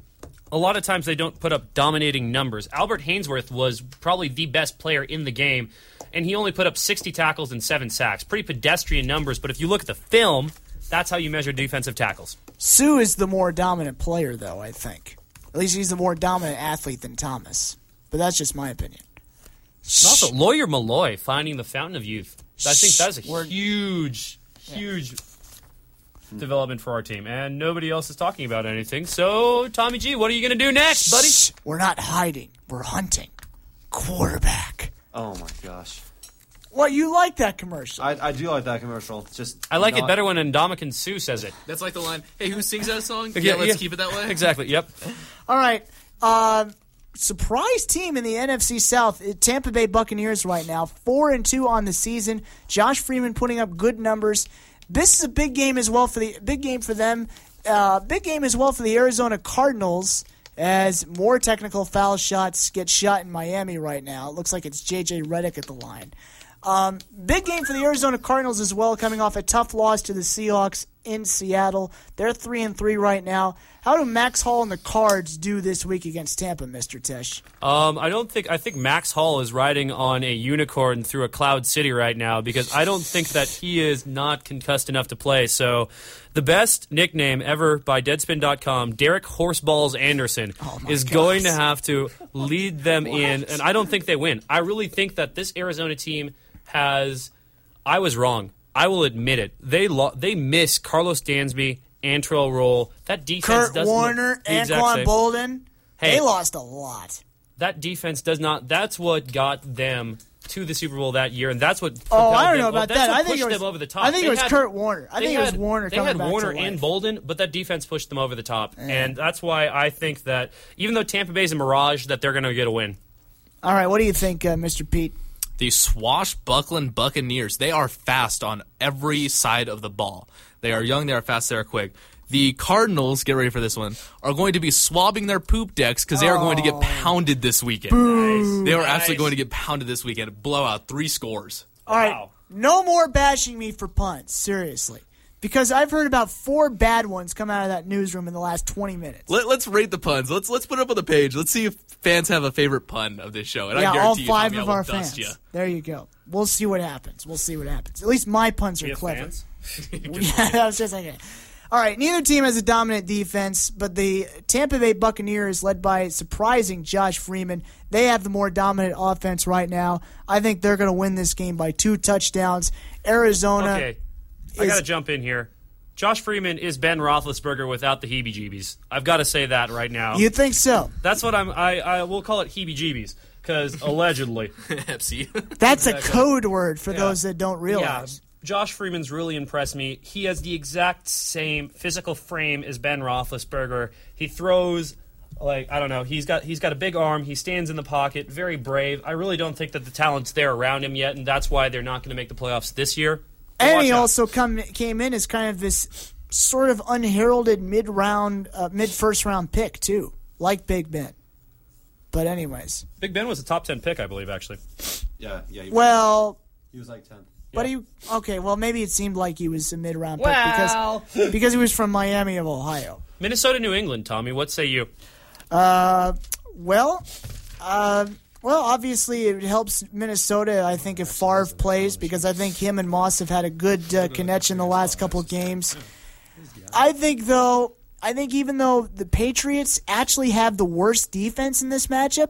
S3: A lot of times they don't put up dominating numbers. Albert Haynesworth was probably the best player in the game, and he only put up 60 tackles and seven sacks. Pretty pedestrian numbers, but if you look at the film, that's how you measure defensive tackles.
S1: Suh is the more dominant player, though. I think. At least he's the more dominant athlete than Thomas. But that's just my opinion.
S3: Also, Lawyer Milloy finding the fountain of youth. I think that's a
S1: We're-
S3: huge, huge. development for our team, and nobody else is talking about anything. So, Tommy G, what are you going to do next, buddy?
S1: Shh, we're not hiding. We're hunting. Quarterback.
S2: Oh my gosh.
S1: What you like that commercial?
S2: I, I do like that commercial. It's Just
S3: I like it
S2: not-
S3: better when Ndamukong Suh says it.
S5: That's like the line. Hey, who sings that song?
S3: Yeah,
S5: Yeah, let's
S3: yeah.
S5: keep it that way.
S3: Exactly. Yep. [LAUGHS]
S1: All right. Um, surprise team in the NFC South, uh, Tampa Bay Buccaneers right now, four and two on the season. Josh Freeman putting up good numbers. This is a big game as well for the big game for them. Uh, big game as well for the Arizona Cardinals as more technical foul shots get shot in Miami right now. It looks like it's JJ Redick at the line. Um, big game for the Arizona Cardinals as well, coming off a tough loss to the Seahawks in Seattle. They're three and three right now. How do Max Hall and the Cards do this week against Tampa, Mister Tesh?
S3: Um, I don't think I think Max Hall is riding on a unicorn through a cloud city right now because I don't think that he is not concussed enough to play. So, the best nickname ever by Deadspin.com, Derek Horseballs Anderson,
S1: my
S3: is
S1: gosh.
S3: going to have to lead them in, and I don't think they win. I really think that this Arizona team has. I was wrong. I will admit it. They lo- they miss Karlos Dansby, Antrel Rolle. That defense
S1: Kurt
S3: doesn't
S1: Warner, Anquan. Boldin.
S3: Hey.
S1: They lost a lot.
S3: that defense does not. That's what got them to the Super Bowl that year, and that's what.
S1: Oh, I don't know about that. I think
S3: pushed
S1: it was
S3: them over the top.
S1: I think
S3: They
S1: it was
S3: had-
S1: Kurt Warner. I think it was Warner
S3: They
S1: coming
S3: had
S1: back
S3: Warner and Boldin, but that defense pushed them over the top, and that's why I think that even though Tampa Bay's a mirage, that they're going to get a win.
S1: All right, what do you think, uh, Mister Pete?
S5: The swashbuckling Buccaneers. They are fast on every side of the ball. They are young, they are fast, they are quick. The Cardinals, get ready for this one, are going to be swabbing their poop decks because they are going to get oh. pounded this weekend. They are absolutely going to get pounded this weekend. Blowout, three scores.
S1: All right,
S3: Wow.
S1: no more bashing me for punts. Seriously, because I've heard about four bad ones come out of that newsroom in the last twenty minutes.
S5: Let, us rate the puns. Let's let's put it up on the page. Let's see if fans have a favorite pun of this show. And I
S1: yeah,
S5: guarantee
S1: all
S5: you,
S1: five
S5: Tommy,
S1: of our fans.
S5: ya.
S1: There you go. We'll see what happens. We'll see what happens. At least my puns are clever.
S3: fans? [LAUGHS] [LAUGHS]
S1: Yeah, I was just thinking. All right, neither team has a dominant defense, but the Tampa Bay Buccaneers, led by surprising Josh Freeman, they have the more dominant offense right now. I think they're going to win this game by two touchdowns. Arizona,
S3: Okay, I got to jump in here. Josh Freeman is Ben Roethlisberger without the heebie-jeebies. I've got to say that right now.
S1: you think so?
S3: That's what I'm. I, I will call it heebie-jeebies because [LAUGHS] allegedly.
S5: Pepsi.
S1: That's a code word for those that don't
S3: Yeah,
S1: realize.
S3: Josh Freeman's really impressed me. He has the exact same physical frame as Ben Roethlisberger. He throws like I don't know. He's got he's got a big arm. He stands in the pocket, very brave. I really don't think that the talent's there around him yet, and that's why they're not going to make the playoffs this year. So
S1: And he
S3: out.
S1: also come came in as kind of this sort of unheralded mid round, uh, mid first round pick too, like Big Ben. But anyways,
S3: Big Ben was a top ten pick, I believe, actually.
S2: Yeah, yeah. He,
S1: well,
S2: he was like ten.
S1: but he okay. Well, maybe it seemed like he was a mid round pick because [LAUGHS] because he was from Miami of Ohio.
S3: Minnesota, New England. Tommy, what say you?
S1: Uh, Well, uh, well, obviously it helps Minnesota. I think if Favre plays because I think him and Moss have had a good uh, connection the last couple of games. I think though, I think even though the Patriots actually have the worst defense in this matchup,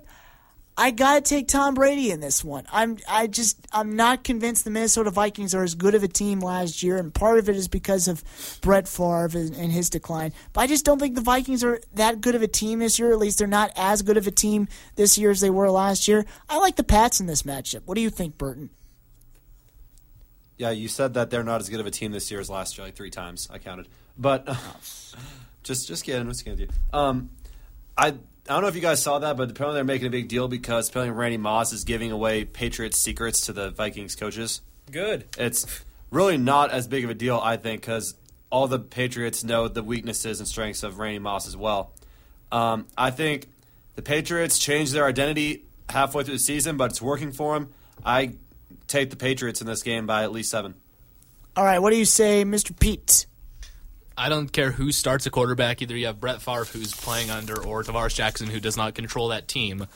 S1: I gotta take Tom Brady in this one. I'm I just I'm not convinced the Minnesota Vikings are as good of a team last year, and part of it is because of Brett Favre and, and his decline. But I just don't think the Vikings are that good of a team this year. At least they're not as good of a team this year as they were last year. I like the Pats in this matchup. What do you think, Burton?
S2: Yeah, you said that they're not as good of a team this year as last year, like three times. I counted, but [LAUGHS] just just kidding, just kidding with you. Um, I I don't know if you guys saw that, but apparently they're making a big deal because apparently Randy Moss is giving away Patriots secrets to the Vikings coaches.
S3: Good.
S2: It's really not as big of a deal, I think, because all the Patriots know the weaknesses and strengths of Randy Moss as well. Um, I think the Patriots changed their identity halfway through the season, but it's working for them. I take the Patriots in this game by at least seven.
S1: All right, what do you say, Mr. Pete?
S5: I don't care who starts a quarterback. Either you have Brett Favre, who's playing under, or Tarvaris Jackson, who does not control that team.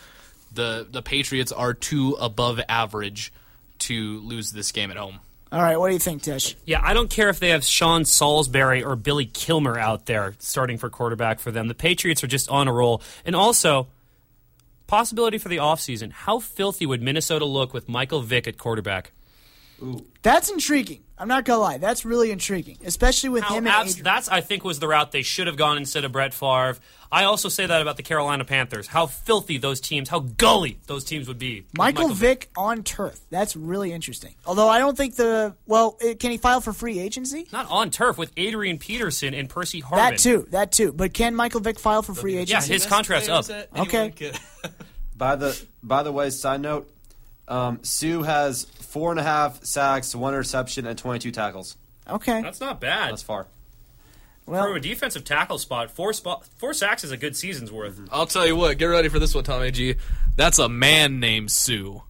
S5: The the Patriots are too above average to lose this game at home.
S1: All right, what do you think, Tesh?
S3: Yeah, I don't care if they have Sean Salisbury or Billy Kilmer out there starting for quarterback for them. The Patriots are just on a roll. And also, possibility for the offseason. How filthy would Minnesota look with Michael Vick at quarterback?
S1: That's intriguing. I'm not gonna lie. That's really intriguing, especially with
S3: How
S1: him and
S3: abs- that's I think was the route they should have gone instead of Brett Favre. I also say that about the Carolina Panthers. How filthy those teams, how gully those teams would be. with
S1: Michael, Vick on turf. That's really interesting. Although I don't think the well, eh, can he file for free agency?
S3: Not on turf with Adrian Peterson and Percy Harvin.
S1: That too. That too. But can Michael Vick file for free agency?
S3: Yeah, his contract's up.
S1: Okay.
S2: By the by the way, side note, um, Suh has four and a half sacks, one interception, and 22 tackles.
S1: Okay.
S3: That's not bad.
S2: That's far.
S1: Well, From
S3: a defensive tackle spot, four spot, four sacks is a good season's worth. Mm-hmm.
S5: I'll tell you what. Get ready for this one, Tommy G. That's a man named Sue.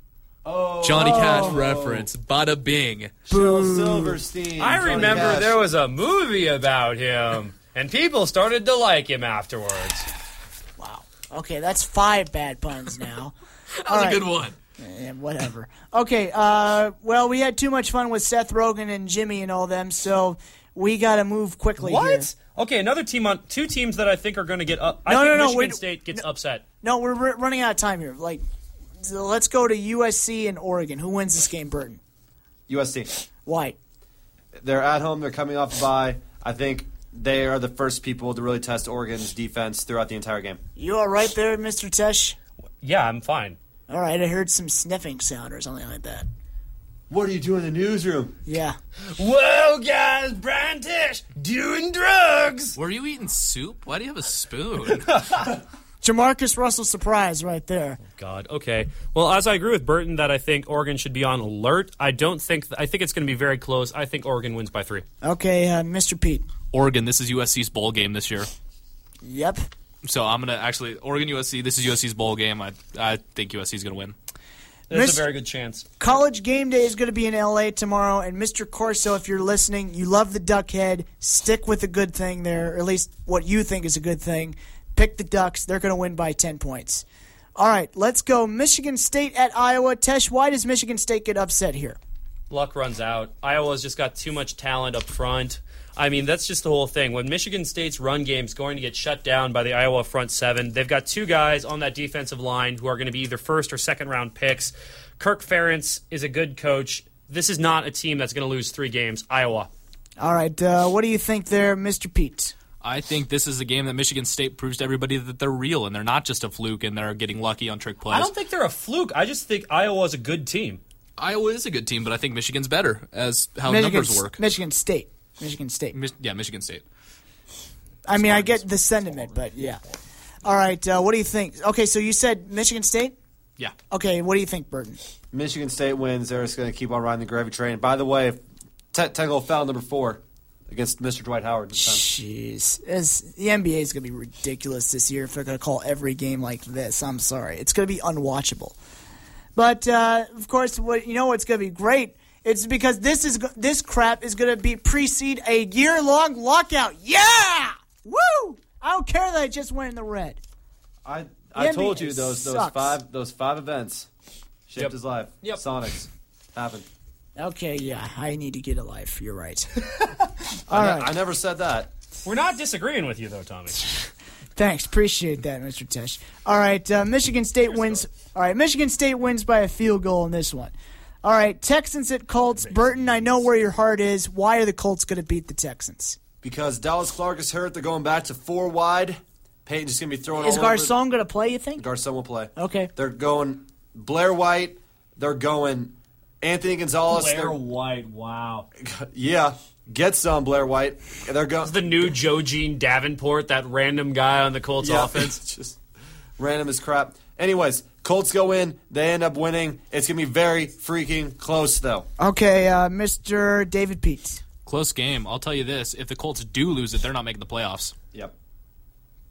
S2: Oh,
S5: Johnny Cash reference. Bada bing.
S2: Shel Silverstein.
S3: I
S2: Johnny
S3: remember
S2: Cash.
S3: there was a movie about him, and people started to like him afterwards.
S1: wow. Okay, that's five bad puns now. [LAUGHS]
S5: That was a good one.
S1: Eh, whatever. Okay. Uh, well, we had too much fun with Seth Rogen and Jimmy and all them, so we got to move quickly.
S3: What?
S1: Here.
S3: Okay, another team on two teams that I think are going to get up. I
S1: No,
S3: think
S1: no, no,
S3: Michigan
S1: wait-
S3: State gets upset.
S1: No, we're r- running out of time here. Like, so let's go to USC and Oregon. Who wins this game, Burton?
S2: USC.
S1: White.
S2: They're at home. They're coming off a bye. I think they are the first people to really test Oregon's defense throughout the entire game.
S1: You all right there, Mr. Tesh?
S3: Yeah, I'm fine.
S1: All right, I heard some sniffing sound or something like that.
S2: What are you doing in the newsroom?
S1: Yeah.
S3: Whoa, guys, Brian Tesh doing drugs.
S5: Were you eating soup? Why do you have a spoon? [LAUGHS]
S1: JaMarcus Russell surprise right there.
S3: God. Okay. Well, as I agree with Burton that I think Oregon should be on alert. I don't think I think it's going to be very close. I think Oregon wins by three.
S1: Okay, uh, Mr. Pete.
S5: Oregon. This is USC's bowl game this year.
S1: Yep.
S5: So I'm gonna actually Oregon USC. This is USC's bowl game. I I think USC's gonna win.
S3: There's
S1: Miss-
S3: a very good chance.
S1: College game day is going to be in LA tomorrow, and Mr. Corso, if you're listening, you love the Duckhead. Stick with the good thing there, or at least what you think is a good thing. Pick the Ducks; they're going to win by ten points. All right, let's go. Michigan State at Iowa. Tesh, why does Michigan State get upset here?
S3: Luck runs out. Iowa's just got too much talent up front. I mean, that's just the whole thing. When Michigan State's run game's going to get shut down by the Iowa front seven, they've got two guys on that defensive line who are going to be either first or second round picks. Kirk Ferentz is a good coach. This is not a team that's going to lose three games. Iowa.
S1: All right, uh, what do you think there, Mr. Pete?
S5: I think this is a game that Michigan State proves to everybody that they're real and they're not just a fluke and they're getting lucky on trick plays.
S3: I don't think they're a fluke. I just think Iowa's a good team.
S5: Iowa is a good team, but I think Michigan's better as how
S1: Michigan,
S5: numbers work.
S1: Michigan State. Michigan State.
S5: Mich- yeah, Michigan State.
S1: I mean, I get the sentiment, but yeah. All right, uh, what do you think? Okay, so you said Michigan State.
S5: Yeah.
S1: Okay, what do you think, Burton?
S2: Michigan State wins. They're just going to keep on riding the gravy train. By the way, te- technical foul number four against Mr. Dwight Howard.
S1: Jeez, It's- the NBA is going to be ridiculous this year if they're going to call every game like this. I'm sorry, it's going to be unwatchable. But uh, of course, what you know what's going to be great? It's because this is this crap is going to be precede a year long lockout. Yeah, woo! I don't care that I just went in the red.
S2: I I
S1: The
S2: told you those those
S1: sucks.
S2: five those five events shaped
S3: Yep.
S2: his life.
S3: Yep.
S2: Sonics happened.
S1: Okay, yeah, I need to get a life. You're right.
S2: I, [LAUGHS]
S1: All
S2: ne-
S1: right.
S2: I never said that.
S3: We're not disagreeing with you, though, Tommy. [LAUGHS]
S1: Thanks, appreciate that, Mr. Tesh. All right, uh, Michigan State wins. All right, Michigan State wins by a field goal in this one. All right, Texans at Colts. Burton, I know where your heart is. Why are the Colts going to beat the Texans?
S2: Because Dallas Clark is hurt. They're going back to four wide. Peyton's going to be throwing
S1: Is
S2: all
S1: Garcon going to play? You think?
S2: Garcon will play.
S1: Okay.
S2: They're going Blair White. They're going Anthony Gonzalez.
S3: Blair
S2: They're-
S3: White, wow. [LAUGHS]
S2: yeah, get some Blair White. They're going
S3: The new Joe Gene Davenport, that random guy on the Colts
S2: yeah, [LAUGHS]
S3: offense.
S2: just random as crap. Anyways, Colts go in. They end up winning. It's going to be very freaking close, though.
S1: Okay, uh, Mr. David Pete.
S5: Close game. I'll tell you this: if the Colts do lose it, they're not making the playoffs.
S2: Yep.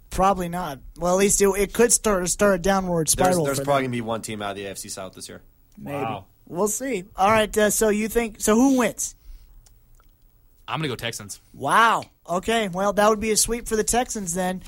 S1: Probably not. Well, at least it, it could start start a downward
S2: There's,
S1: spiral.
S2: there's
S1: for
S2: probably
S1: them.
S2: going to be one team out of the AFC South this year.
S1: Maybe.
S3: Wow.
S1: We'll see. All right. Uh, so you think? So who wins?
S5: I'm gonna go Texans.
S1: Wow. Okay. Well, that would be a sweep for the Texans then.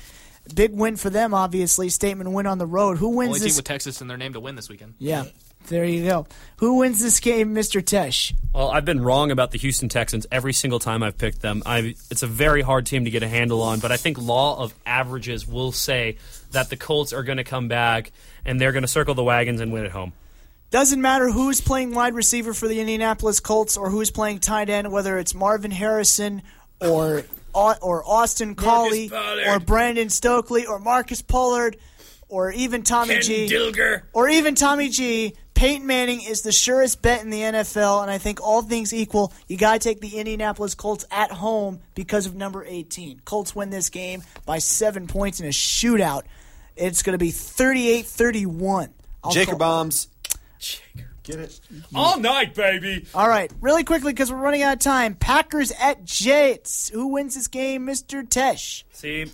S1: Big win for them, obviously. Statement win on the road. Who wins
S5: Only team with Texas in their name to win this weekend.
S1: yeah. There you go. Who wins this game, Mr. Tesh?
S3: Well, I've been wrong about the Houston Texans every single time I've picked them. I, it's a very hard team to get a handle on, but I think law of averages will say that the Colts are going to come back and they're going to circle the wagons and win at home.
S1: Doesn't matter who's playing wide receiver for the Indianapolis Colts or who's playing tight end, whether it's Marvin Harrison or [LAUGHS] or Austin Collie or Brandon Stokley or Marcus Pollard or even Tommy
S3: Ken
S1: G
S3: Dilger.
S1: or even Tommy G. Peyton Manning is the surest bet in the NFL, and I think all things equal, you got to take the Indianapolis Colts at home because of number 18. Colts win this game by seven points in a shootout. It's going to be 38 31.
S2: Jacob bombs. Get it?
S3: All night, baby.
S1: All right, really quickly because we're running out of time. Packers at Jets. Who wins this game, Mr. Tesh?
S3: See,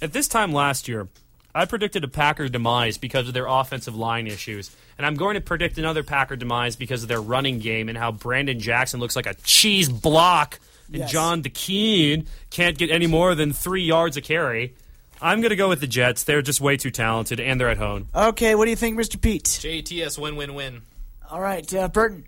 S3: at this time last year, I predicted a Packer demise because of their offensive line issues. And I'm going to predict another Packer demise because of their running game and how Brandon Jackson looks like a cheese block and
S1: Yes.
S3: John DeKean can't get any more than three yards a carry. I'm going to go with the Jets. They're just way too talented, and they're at home.
S1: Okay, what do you think, Mr. Pete?
S5: JTS win win win.
S1: All right, uh, Burton.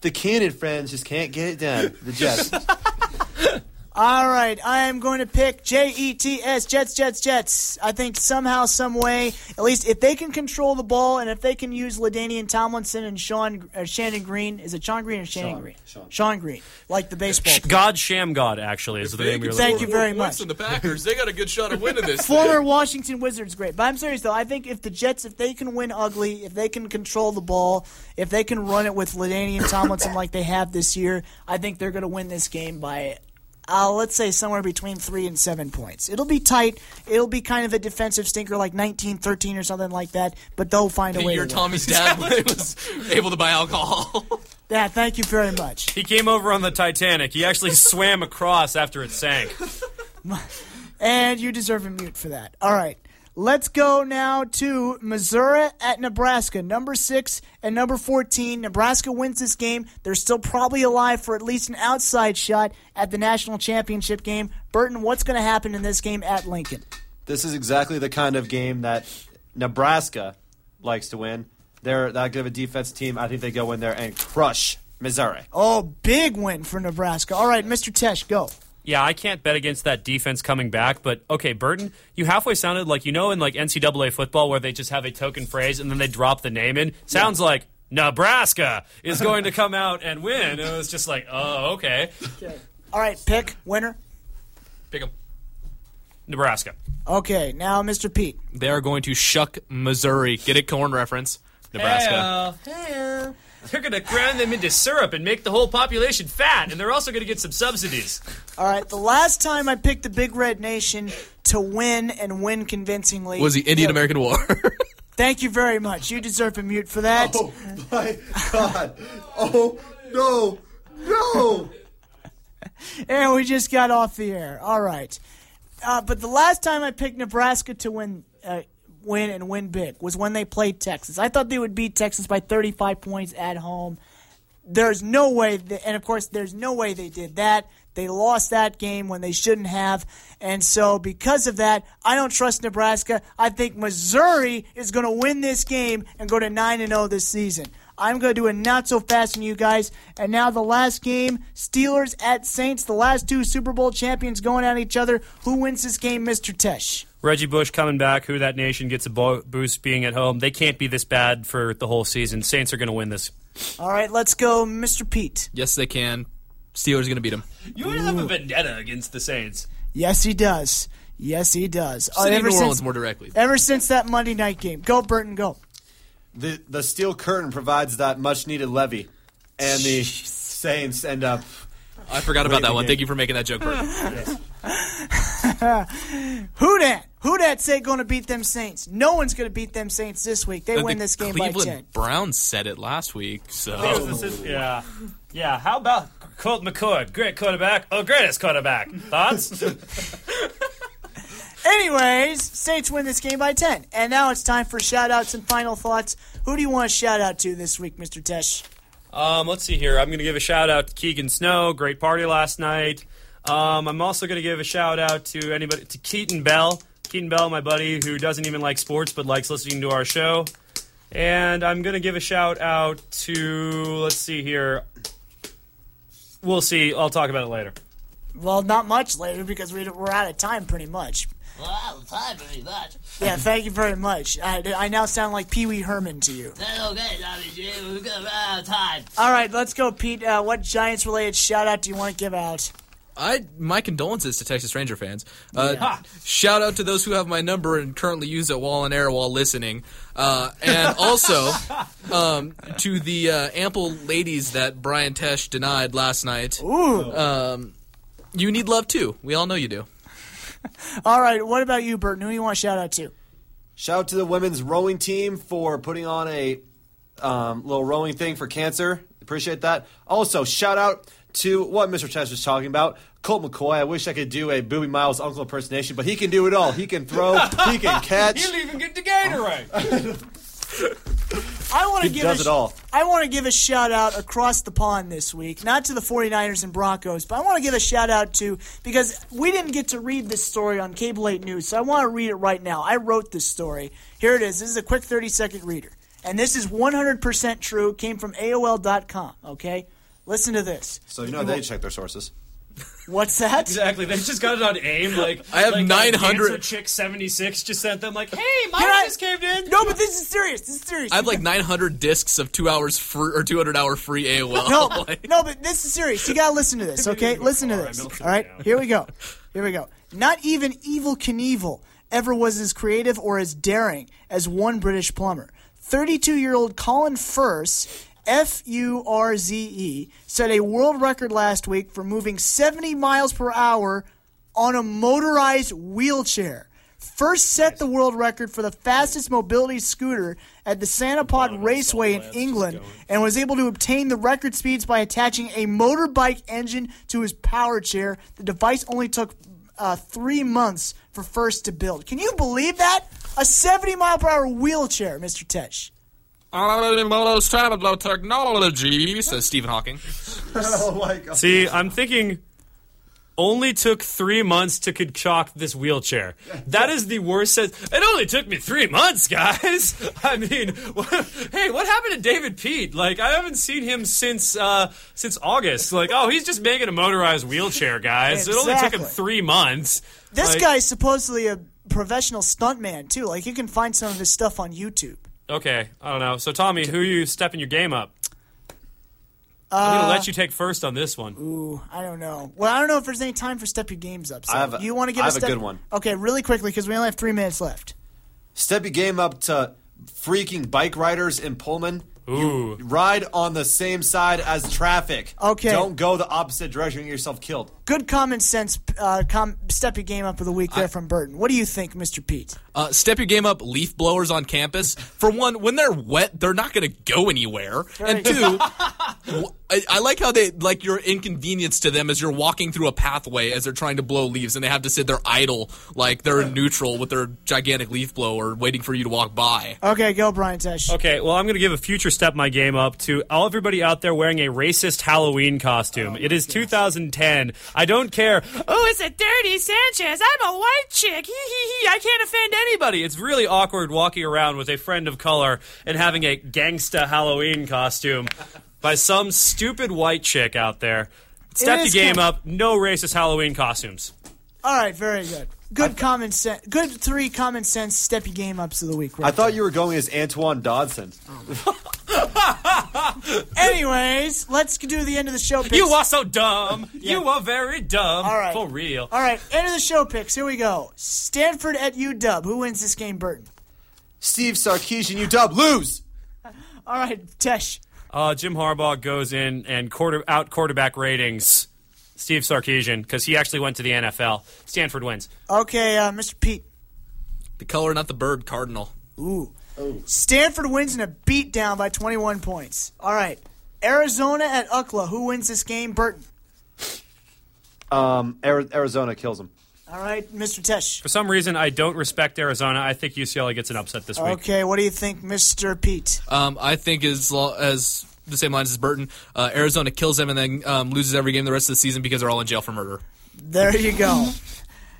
S2: The Keenan friends just can't get it done. The Jets. [LAUGHS]
S1: All right, I am going to pick J E T S Jets, Jets, Jets. I think somehow, some way, at least if they can control the ball and if they can use LaDainian Tomlinson and Sean uh, Shannon Green, is it Sean Green or Shannon
S2: Sean,
S1: Green?
S2: Sean.
S1: Green, like the baseball. player.
S3: God Sham God, actually, is the name you're
S1: Thank you very much.
S5: in the Packers. They got a good shot of winning this.
S1: Former Washington Wizards, great. But I'm serious though. I think if the Jets, if they can win ugly, if they can control the ball, if they can run it with LaDainian Tomlinson like they have this year, I think they're going to win this game by, uh, let's say somewhere between three and seven points. It'll be tight. It'll be kind of a defensive stinker like 19-13 or something like that. But they'll find a way.
S5: Your
S1: to win.
S5: Tommy's dad [LAUGHS] was able to buy alcohol. [LAUGHS]
S1: Yeah, thank you very much.
S3: He came over on the Titanic. He actually swam across after it sank. [LAUGHS]
S1: And you deserve a mute for that. All right. Let's go now to Missouri at Nebraska. Number six and number 14. Nebraska wins this game. They're still probably alive for at least an outside shot at the national championship game. Burton, what's going to happen in this game at Lincoln?
S2: this is exactly the kind of game that Nebraska likes to win. They're that good of a defense team. I think they go in there and crush Missouri.
S1: Oh, big win for Nebraska. All right, Mr. Tesh, go.
S3: Yeah, I can't bet against that defense coming back, but okay, Burton, you halfway sounded like you know in like NCAA football where they just have a token phrase and then they drop the name in. Sounds like Nebraska is going to come out and win. It was just like, oh, okay, okay.
S1: All right, pick winner.
S5: Pick them.
S3: Nebraska.
S1: Okay, now Mr. Pete.
S5: They are going to shuck Missouri. Get it? Corn reference. Nebraska.
S3: Hell, [LAUGHS] They're going to grind them into syrup and make the whole population fat, and they're also going to get some subsidies.
S1: All right, the last time I picked the Big Red Nation to win and win convincingly
S5: Was the Indian American War? [LAUGHS]
S1: Thank you very much. You deserve a mute for that.
S2: Oh my God! Oh no! No!
S1: And we just got off the air. All right. Uh, but the last time I picked Nebraska to win, uh, win and win big was when they played Texas. I thought they would beat Texas by 35 points at home. There's no way, that, and of course, there's no way they did that. They lost that game when they shouldn't have. And so, because of that, I don't trust Nebraska. I think Missouri is going to win this game and go to 9 and 0 this season. I'm going to do a not so fast on you guys. And now the last game Steelers at Saints, the last two Super Bowl champions going at each other. Who wins this game, Mr. Tesh?
S3: Reggie Bush coming back. Who that nation gets a boost being at home. They can't be this bad for the whole season. Saints are going to win this.
S1: All right, let's go, Mr. Pete.
S5: yes, they can. Steelers going to beat them.
S3: You have a vendetta against the Saints.
S1: Yes, he does. Yes, he does. Uh,
S5: City
S1: ever
S5: New
S1: since-
S5: more directly.
S1: Ever since that Monday night game. Go, Burton, go.
S2: The the steel curtain provides that much needed levy, and the Saints end up.
S5: I forgot about that one.
S2: game.
S5: Thank you for making that joke, Bert. [LAUGHS]
S1: Who dat? Who dat say going to beat them Saints? No one's going to beat them Saints this week. They win
S5: The
S1: this game
S5: Cleveland
S1: by 10.
S5: Browns said it last week, so
S3: Yeah. Yeah. How about Colt McCoy? Great quarterback. Oh, greatest quarterback. Thoughts? [LAUGHS]
S1: Anyways, Saints win this game by 10. And now it's time for shout outs and final thoughts. Who do you want to shout out to this week, Mr. Tesh?
S3: um, let's see here. I'm going to give a shout out to Keegan Snow. Great party last night. Um, I'm also going to give a shout out to anybody to Keaton Bell. Keaton Bell, my buddy, who doesn't even like sports but likes listening to our show. And I'm going to give a shout out to let's see here. We'll see. I'll talk about it later.
S1: Well, not much later because we- we're out of time pretty much.
S6: Wow, time very much.
S1: Yeah, thank you very much. I, I now sound like Pee Wee Herman to you.
S6: That's okay, Tommy G. We're gonna run out of time.
S1: All right, let's go, Pete. Uh, what Giants related shout out do you want to give out?
S5: I my condolences to Texas Ranger fans. Uh, Shout out to those who have my number and currently use it while on air while listening, uh, and also [LAUGHS] um, to the uh, ample ladies that Brian Tesh denied last night.
S1: Ooh.
S5: Um, you need love too. We all know you do. [LAUGHS]
S1: All right, what about you, Burton? Who do you want to shout out to?
S2: Shout out to the women's rowing team for putting on a um, little rowing thing for cancer. Appreciate that. Also, shout out to what Mr. Chess was talking about. Colt McCoy. I wish I could do a Boobie Miles uncle impersonation, but he can do it all. He can throw, he can [LAUGHS] catch.
S3: He'll even get the Gatorade. [LAUGHS]
S1: I want to give
S2: does
S1: a,
S2: it all.
S1: I want to give a shout out across the pond this week, not to the 49ers and Broncos, but I want to give a shout out to because we didn't get to read this story on Cable 8 News, so I want to read it right now. I wrote this story. Here it is. This is a quick 30 second reader. And this is 100% true. Came from AOL.com, okay? Listen to this.
S2: So you know they check their sources.
S1: What's that?
S3: exactly. They just got it on AIM. Like [LAUGHS]
S5: I have
S3: like, uh,
S5: 900
S3: Cancer Chick seventy six just sent them like, hey, my
S1: Can I-
S3: just came in.
S1: No, but this is serious. This is serious.
S5: I have like 900 discs of two hours free or 200 hour free AOL.
S1: No, [LAUGHS]
S5: Like-
S1: no, but this is serious. You gotta listen to this, okay? [LAUGHS] Listen to this. All right, here we go. Here we go. Not even Evel Knievel ever was as creative or as daring as one British plumber. 32-year-old Colin Furze, F-U-R-Z-E, set a world record last week for moving 70 miles per hour on a motorized wheelchair. Furze set the world record for the fastest mobility scooter at the Santa Pod Raceway in England and was able to obtain the record speeds by attaching a motorbike engine to his power chair. The device only took uh, three months for Furze to build. Can you believe that? A 70 mile per hour wheelchair, Mr. Tesh.
S5: Technology, says Stephen Hawking.
S2: Oh my god.
S3: See, I'm thinking only took three months to concoct this wheelchair. That is the worst. Sense. It only took me three months, guys. [LAUGHS] I mean, what, [LAUGHS] hey, what happened to David Pete? Like, I haven't seen him since uh, since August. Like, oh, he's just making a motorized wheelchair, guys. It only took him three months.
S1: This
S3: Like-
S1: guy's supposedly a professional stuntman, too. Like, you can find some of his stuff on YouTube.
S3: Okay, I don't know. So, Tommy, who are you stepping your game up? I'm gonna let uh, you take first on this one.
S1: Ooh, I don't know. Well, I don't know if there's any time for step your games up. So
S2: I have a-
S1: you want to give
S2: I
S1: a
S2: have a
S1: step?
S2: good one.
S1: Okay, really quickly because we only have three minutes left.
S2: Step your game up to freaking bike riders in Pullman.
S3: Ooh.
S2: Ride on the same side as traffic.
S1: Okay.
S2: Don't go the opposite direction and get yourself killed.
S1: Good common sense. Uh, com- step your game up of the week there from Burton. What do you think, Mr. Pete?
S5: Uh, step your game up, leaf blowers on campus. For one, when they're wet, they're not going to go anywhere. And two, w- [LAUGHS] I, I like how they like your inconvenience to them as you're walking through a pathway as they're trying to blow leaves, and they have to sit there idle, like they're in neutral with their gigantic leaf blower, waiting for you to walk by.
S1: Okay, go, Brian Tesh.
S3: Okay, well, I'm going to give a future step my game up to all everybody out there wearing a racist Halloween costume. it is 2010. I don't care. Oh, it's a dirty Sanchez. I'm a white chick. [LAUGHS] Hee hee hee. I can't offend anybody. It's really awkward walking around with a friend of color and having a gangsta Halloween costume by some stupid white chick out there. Step the game
S1: kind-
S3: up. No racist Halloween costumes.
S1: All right, very good. Good common sense. Good three common sense step your game ups of the week. Right
S2: I thought you were going as Antoine Dodson. [LAUGHS]
S1: Anyways, let's do the end of the show. Picks.
S3: You are so dumb. You are very dumb.
S1: All right.
S3: For real.
S1: All right, end of the show picks. Here we go. Stanford at UW. Who wins this game, Burton?
S2: Steve Sarkisian, UW, lose. [LAUGHS]
S1: All right, Tesh.
S3: Uh, Jim Harbaugh goes in and quarter out quarterback ratings. Steve Sarkisian because he actually went to the NFL. Stanford wins.
S1: Okay, uh, Mr. Pete.
S5: The color, not the bird, cardinal.
S1: Ooh. Stanford wins in a beatdown by 21 points. All right. Arizona at UCLA. Who wins this game? Burton.
S2: Um, Arizona kills him.
S1: All right, Mr. Tesh.
S3: For some reason, I don't respect Arizona. I think UCLA gets an upset this week.
S1: Okay, what do you think, Mr. Pete?
S5: Um, I think as lo- as the same lines as Burton, uh, Arizona kills them and then um, loses every game the rest of the season because they're all in jail for murder.
S1: There you go.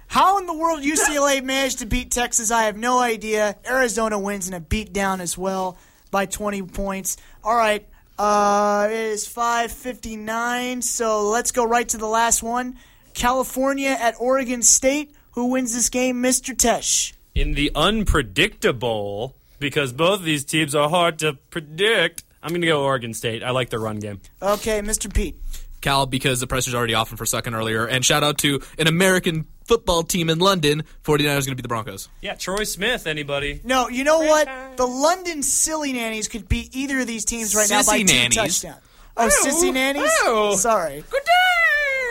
S1: How in the world UCLA managed to beat Texas, I have no idea. Arizona wins in a beatdown as well by 20 points. All right, uh, it is 5:59, so let's go right to the last one. California at Oregon State. who wins this game, Mr. Tesh?
S3: In the unpredictable, because both of these teams are hard to predict, I'm going to go Oregon State. I like their run game.
S1: Okay, Mr. Pete.
S5: Cal because the pressure's already off him for a second earlier. And shout out to an American football team in London. 49ers going to be the Broncos.
S3: Yeah, Troy Smith, anybody?
S1: No, you know what? The London Silly Nannies could beat either of these teams right now by
S5: Sissy
S1: two touchdowns. Oh, Sissy oh, Nannies?
S3: oh.
S1: Sorry.
S3: Good day!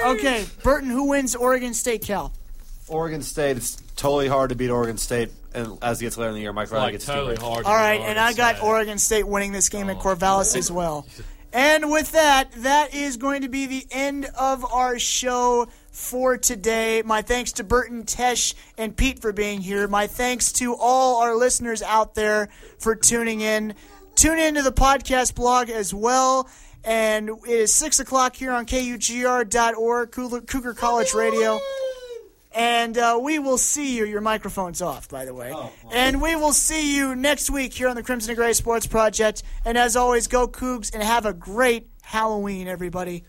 S1: Okay, Burton, who wins Oregon State Cal?
S2: Oregon State. It's totally hard to beat Oregon State, and as it gets later in the year, Mike Riley
S3: Like,
S2: gets
S3: totally
S2: stupid.
S3: hard.
S1: All right, and I got Oregon State winning this game at Corvallis as well. And with that, that is going to be the end of our show for today. My thanks to Burton, Tesh, and Pete for being here. My thanks to all our listeners out there for tuning in. Tune into the podcast blog as well. And it is 6 o'clock here on KUGR.org, Cougar Cougar College Radio. And uh, we will see you. Your microphone's off, by the way. And we will see you next week here on the Crimson and Gray Sports Project. And as always, go Cougs and have a great Halloween, everybody.